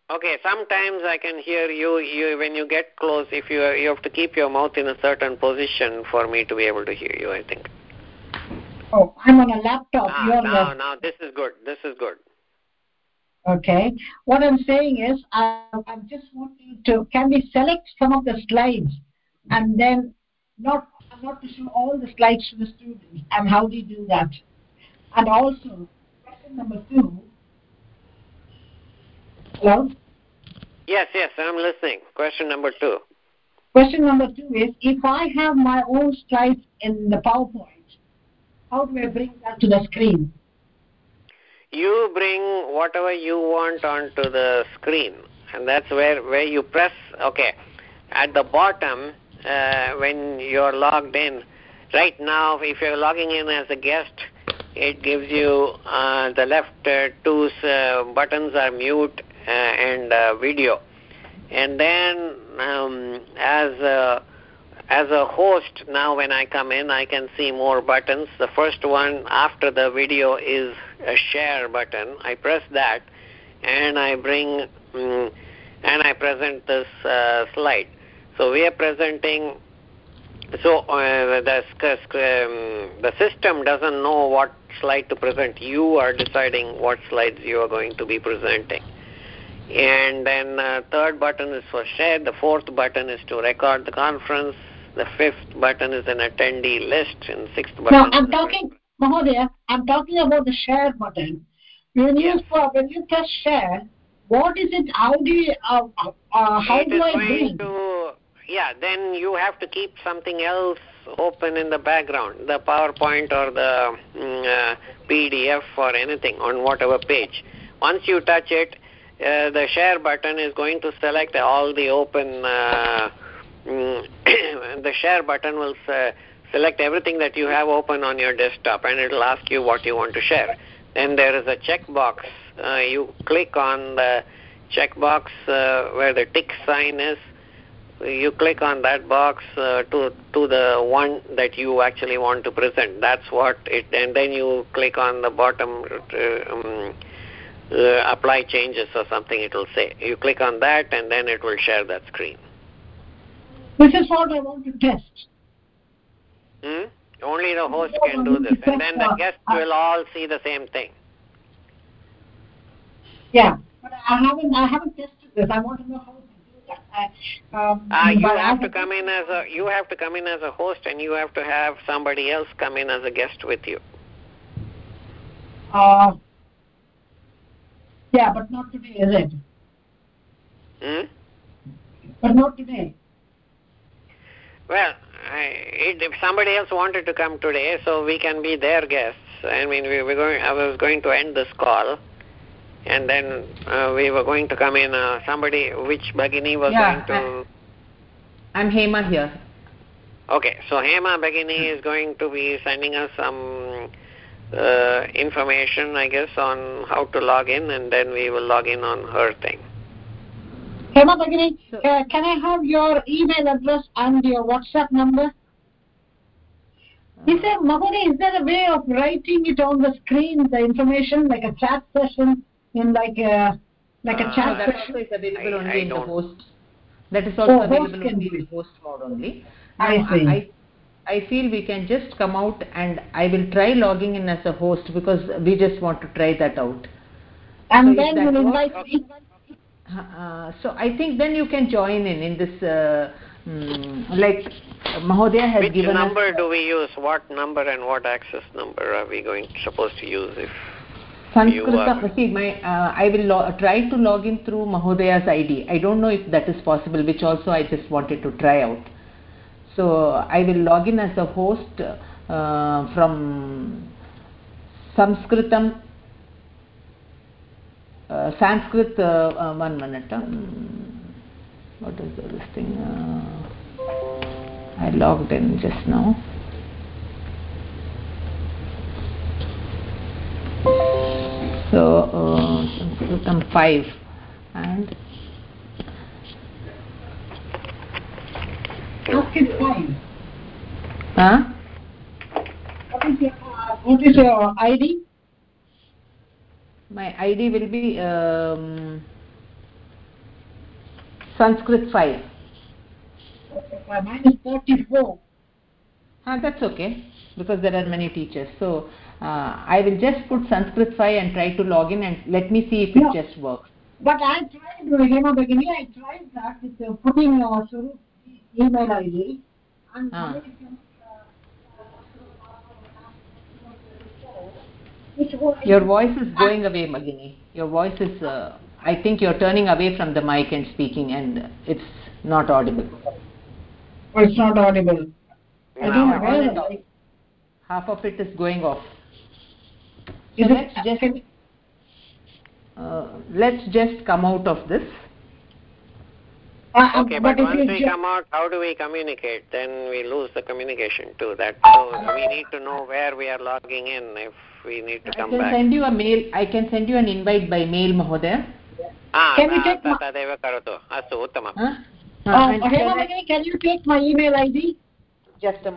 okay sometimes i can hear you you when you get close if you you have to keep your mouth in a certain position for me to be able to hear you i think oh i'm on a laptop ah, you're now left. now this is good this is good okay what i'm saying is i i'm just wanting to can we select some of the slides and then not not to show all the slides to the students and how do you do that. And also question number two. Hello? Yes yes i'm listening. Question number two. Question number two is if i have my own slides in the powerpoint how do i bring that to the screen? You bring whatever you want onto the screen and that's where where you press okay. At the bottom uh, when you're logged in. Right now, if you're logging in as a guest, it gives you uh, the left uh, two uh, buttons are mute uh, and uh, video. And then um, as a, as a host, now when I come in, I can see more buttons. The first one after the video is a share button. I press that and I bring um, and I present this slide so we are presenting so uh, the, um, the system doesn't know what slide to present. You are deciding what slides you are going to be presenting. And then uh, third button is for share. The fourth button is to record the conference. The fifth button is an attendee list. And sixth button no i'm talking Mahodaya, i'm talking about the share button. When yes. you when you press share what is it how do you uh, uh, how it do i bring to yeah then you have to keep something else open in the background the powerpoint or the mm, uh, pdf or anything on whatever page. Once you touch it uh, the share button is going to select all the open uh, mm, the share button will uh, select everything that you have open on your desktop and it will ask you what you want to share. Then there is a checkbox uh, you click on the checkbox uh, where the tick sign is you click on that box uh, to to the one that you actually want to present. That's what it and then you click on the bottom uh, um, uh, apply changes or something it will say. You click on that and then it will share that screen. Which is what i want to test. Hmm? only the host can do this and then the guests will all see the same thing. Yeah. But i haven't i haven't tested this. I want to know how um, uh, you have to come in as a you have to come in as a host, and you have to have somebody else come in as a guest with you. Uh, Yeah, but not today, is it? Hmm? But not today. Well, I, if somebody else wanted to come today, so we can be their guests. I mean, we were going. I was going to end this call, and then uh, we were going to come in. Uh, somebody, which Bhagini was yeah, going to. I, I'm Hema here. Okay, so Hema Bhagini is going to be sending us some uh, information, I guess, on how to log in, and then we will log in on her thing. Hema Bhagini, uh, can I have your email address and your WhatsApp number? He said, Mahoni, is there a way of writing it on the screen, the information, like a chat session, in like a like a Uh, chat that session? also is available I- only I in the don't- host. That is also Oh, available only in it. host mode only. I Now, see. I, I feel we can just come out and I will try logging in as a host because we just want to try that out. And So then that you'll works- invite me. Uh, so I think then you can join in in this uh, mm, like Mahodaya has Which given number us do we use? What number and what access number are we going supposed to use? If you Sanskrita. are- See, my uh, I will lo- try to log in through Mahodaya's ID. I don't know if that is possible, which also I just wanted to try out. So I will log in as a host uh, from Sanskritam. Uh, Sanskrit, uh, uh, one minute. Um, what is this thing? Uh, I logged in just now. So uh, Sanskritam 5 and Ask it fine. huh? What is your, uh, what is your ID? my ID will be um, Sanskrit 5. Uh, Mine is 34. Ah, that's okay because there are many teachers. So uh, I will just put Sanskrit 5 and try to log in and let me see if it Yeah. just works. But I tried, Hema Bhagini, I tried that with uh, putting uh, Swaroop's email ID. And Ah. it uh, Your voice is going away, Magini. Your voice is, uh, I think you're turning away from the mic and speaking and it's not audible. Oh, it's not audible. I don't know on where and the- off. Half of it is going off Is So it- let's just can- uh, let's just come out of this. Uh, uh, Okay, but if once you we ju- come out, how do we communicate? Then we lose the communication too. That so we need to know where we are logging in if we need to I come can back. send you a mail. I can send you an invite by mail, Mahodaya. Ah, Can you ता- take ता- my- तदेव करोतु अस्तु उत्तमम् Huh? Uh, uh, and Hema can I- Bhagini, can you take my email ID? just a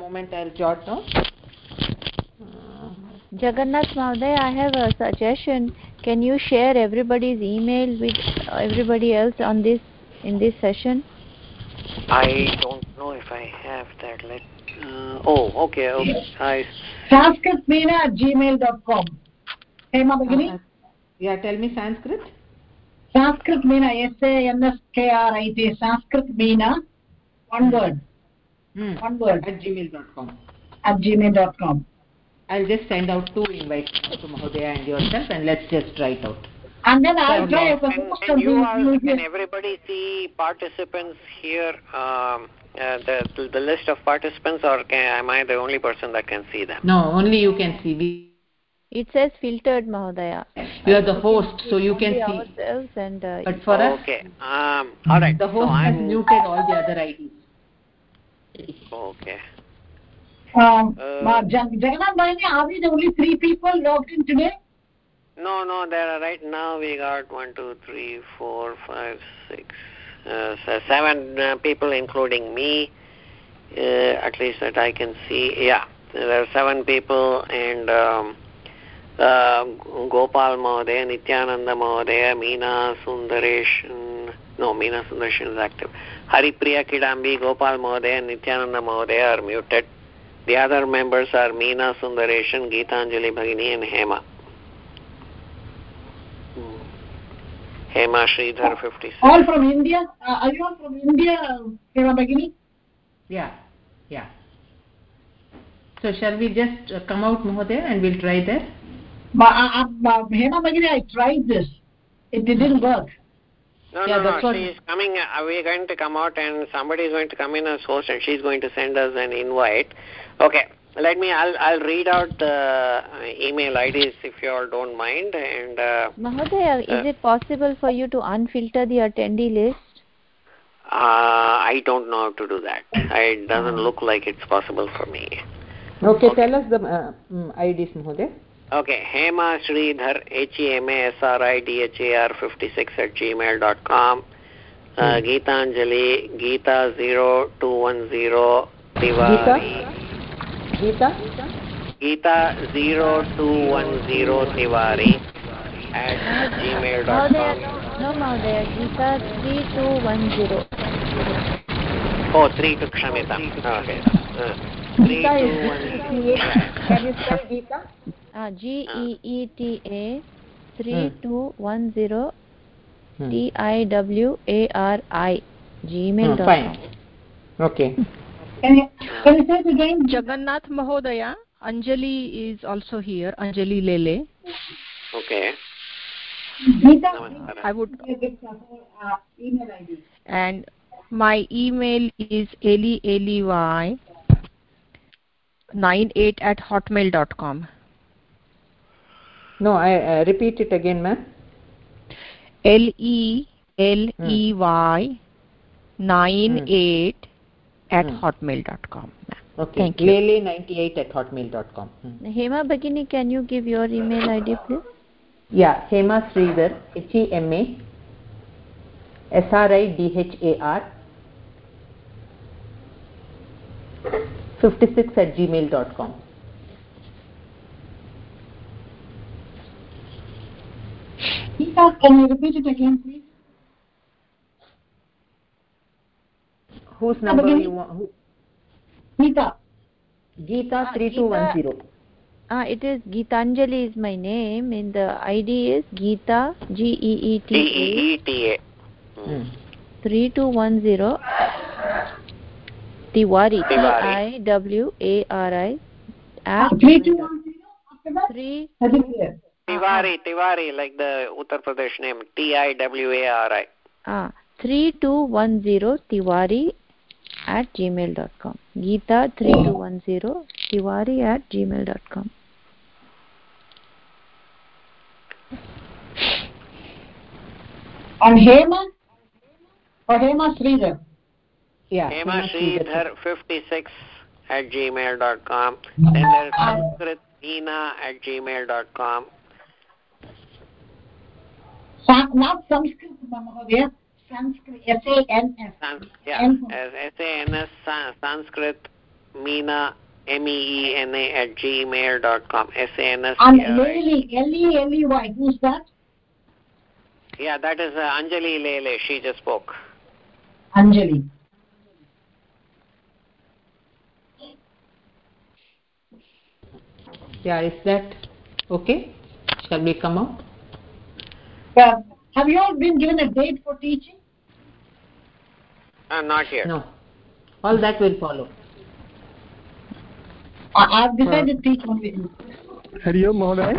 Jagannath Mahoday, I have a suggestion. Can you share everybody's email with uh, everybody else on this in this session? I don't know if I have that. Let uh, oh, okay, okay. I sanskritmeena at gmail.com. Hema Bhagini? uh, yeah, tell me Sanskrit. Sanskrit Sanskritmeena, S-A-N-S-K-R-I-T, Sanskritmeena, one word, Hmm. one word, At gmail.com. at gmail.com. I'll just send out two invites to Mahodaya and yourself and let's just try it out. And then I'll try as and, and and you are you can everybody see participants here? Um, uh, the the list of participants, or can, am I the only person that can see them? No, only you can see. We, It says filtered Mahodaya. you are the host, so you can see. ourselves and uh, But for us, okay. Um. All right. the so host has I'm muted all the other IDs. okay. Um, Uh, Jagannath are we the only three people logged in today? No, no. There are right now we got one, two, three, four, five, six, uh, seven uh, people, including me. Uh, at least that I can see. Yeah, there are seven people, and um, uh, Gopal Mahodaya, Nityananda Mahodaya, Meena Sundaresh. No, Meena Sundaresh is active. Haripriya Kidambi, Gopal Mahodaya, and Nityananda Mahodaya are muted. The other members are Meena Sundareshan, Geetanjali Bhagini, and Hema. Hema Sridhar 56. All from India? Uh, are you all from India, Hema Bhagini? Yeah, yeah. So shall we just uh, come out Mahodaya and we'll try that? But, uh, uh, Hema Bhagini, I tried this. it didn't work no yeah, no no she's coming uh, we're going to come out and somebody is going to come in as host and she's going to send us an invite okay let me i'll i'll read out the uh, email ids if you all don't mind and uh, mahodaya uh, is it possible for you to unfilter the attendee list? Uh, i don't know how to do that. It doesn't look like it's possible for me. Okay, okay. tell us the uh, um, ids mahodaya okay hema sridhar h e m a s r i d h a r 56 at gmail dot com. Uh, hmm. geetanjali geeta 0210 tiwari. Geeta Geeta? Geeta zero two one zero Tiwari Gmail Geeta three two one zero O A three two one zero T I W A R I Gmail okay Can you, say it again? Jagannath Mahodaya. Anjali is also here. Anjali Lele. Okay. I would. And my email is eli eli 98 at hotmail dot com. No, I uh, repeat it again, ma'am. L E L E Y nine hmm. eight at hmm. hotmail.com. Okay. Thank you. Lele98 at hotmail.com. Hmm. Hema Bhagini, can you give your email ID, please? Yeah, Hema Sridhar, H-E-M-A, S-R-I-D-H-A-R, 56 at gmail.com. Can you repeat it again, please? Whose number you want who? Geeta. Geeta uh, 3210. Ah, it is Geetanjali is my name and the ID is Geeta G E E T A. G E E T A. Hmm. 3210 Tiwari T I W A R I at 3210 3 Tiwari Tiwari like the Uttar Pradesh name T I W A R I. Ah 3210 Tiwari at gmail.com geeta 3210 tiwari at gmail.com and hema or hema sridhar yeah hema sridhar 56 at gmail.com then there's sanskrit Nina at gmail.com not sanskrit mahodaya Sanskrit, S-A-N-S. Yeah, S-A-N-S, Sanskrit, Meena, M-E-E-N-A at gmail dot com. S-A-N-S. And Lely, L-E-L-E-Y, who's that? Yeah, that is uh, Anjali Lele. She just spoke. Anjali. Yeah, is that okay? Shall we come out? Yeah. Have you all been given a date for teaching? Uh, not yet. No. All that will follow. I, have decided to teach only. Hari Om महोदय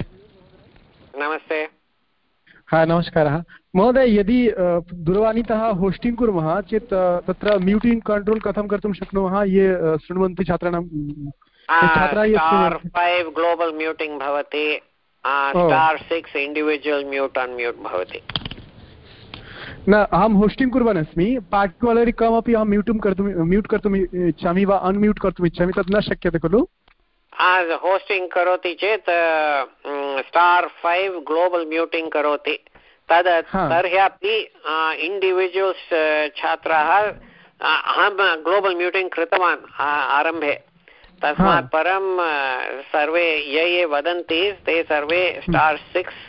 नमस्ते हा नमस्कारः महोदय यदि दूरवाणीतः होस्टिङ्ग् कुर्मः चेत् तत्र म्यूटिङ्ग् control कथं कर्तुं शक्नुमः ये शृण्वन्ति छात्राणां छात्राः फैव् ग्लोबल् म्यूटिङ्ग् भवति star six individual mute unmute भवति न अहं होस्टिङ्ग् कुर्वन् अस्मि पार्टिकुलर् कमपि अहं म्यूटुं कर्तुं म्यूट् कर्तुम् इच्छामि वा अन्म्यूट् कर्तुम् इच्छामि तत् न शक्यते खलु होस्टिङ्ग् करोति चेत् स्टार् फैव् ग्लोबल् म्यूटिङ्ग् करोति। तद् तर्ह्यपि इण्डिविजुवल्स् छात्राः अहं ग्लोबल् म्यूटिङ्ग् कृतवान् आरम्भे तस्मात् परं सर्वे ये ये वदन्ति ते सर्वे स्टार् सिक्स्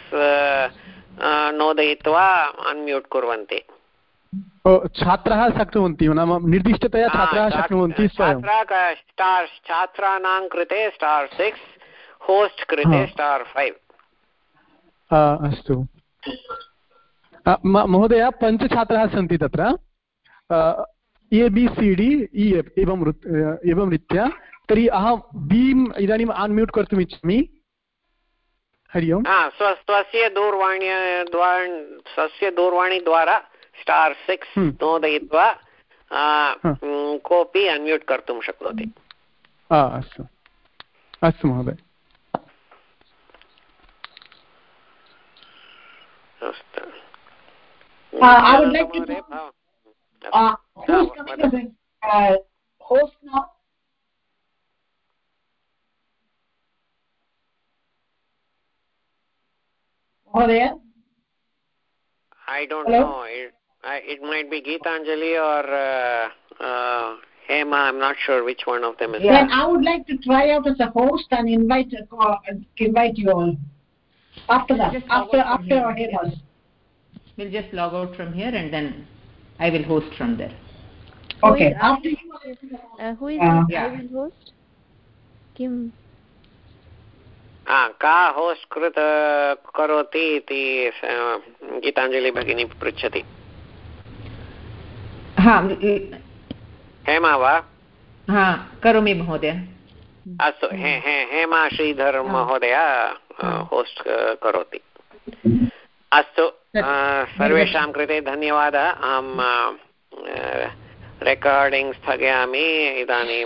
नोदयित्वा अन्म्यूट् कुर्वन्ति छात्राः शक्नुवन्ति नाम निर्दिष्टतया छात्राः शक्नुवन्ति स्टार् छात्राणां कृते स्टार् सिक्स् होस्ट् कृते स्टार् फैव् अस्तु महोदय पञ्चछात्राः सन्ति तत्र ए बि सि डि इ एवं एवं रीत्या तर्हि अहं बीम् इदानीम् अन्म्यूट् कर्तुम् इच्छामि हरि ओम्। स्वस्य दूरवाण्या स्वस्य दूरवाणीद्वारा स्टार् सिक्स् नोदयित्वा कोऽपि अन्म्यूट् कर्तुं शक्नोति। अस्तु। अस्तु महोदय। अस्तु। I would like to uh, who's coming as a uh, host now? Mahodaya? I don't Hello? know. It, I, it might be Geetanjali or uh, uh, Hema. I'm not sure which one of them is. Yeah. Then I would like to try out as a host and invite uh, invite you all. After that, after after Hema's. We'll just log out from here and then I will host from there. Okay. After you. Uh, who is uh, yeah. I will host? Kim. का host कृत करोति इति गीताञ्जलि भगिनी पृच्छति। हेमा वा? हा करोमि महोदय। अस्तु हेमा श्रीधर महोदय होस्ट् करोति। अस्तु सर्वेषां कृते धन्यवादः। अहं रेकार्डिङ्ग् स्थगयामि इदानीं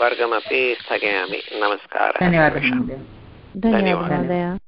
वर्गमपि स्थगयामि। नमस्कारः। धन्यवादः धन्यवादः।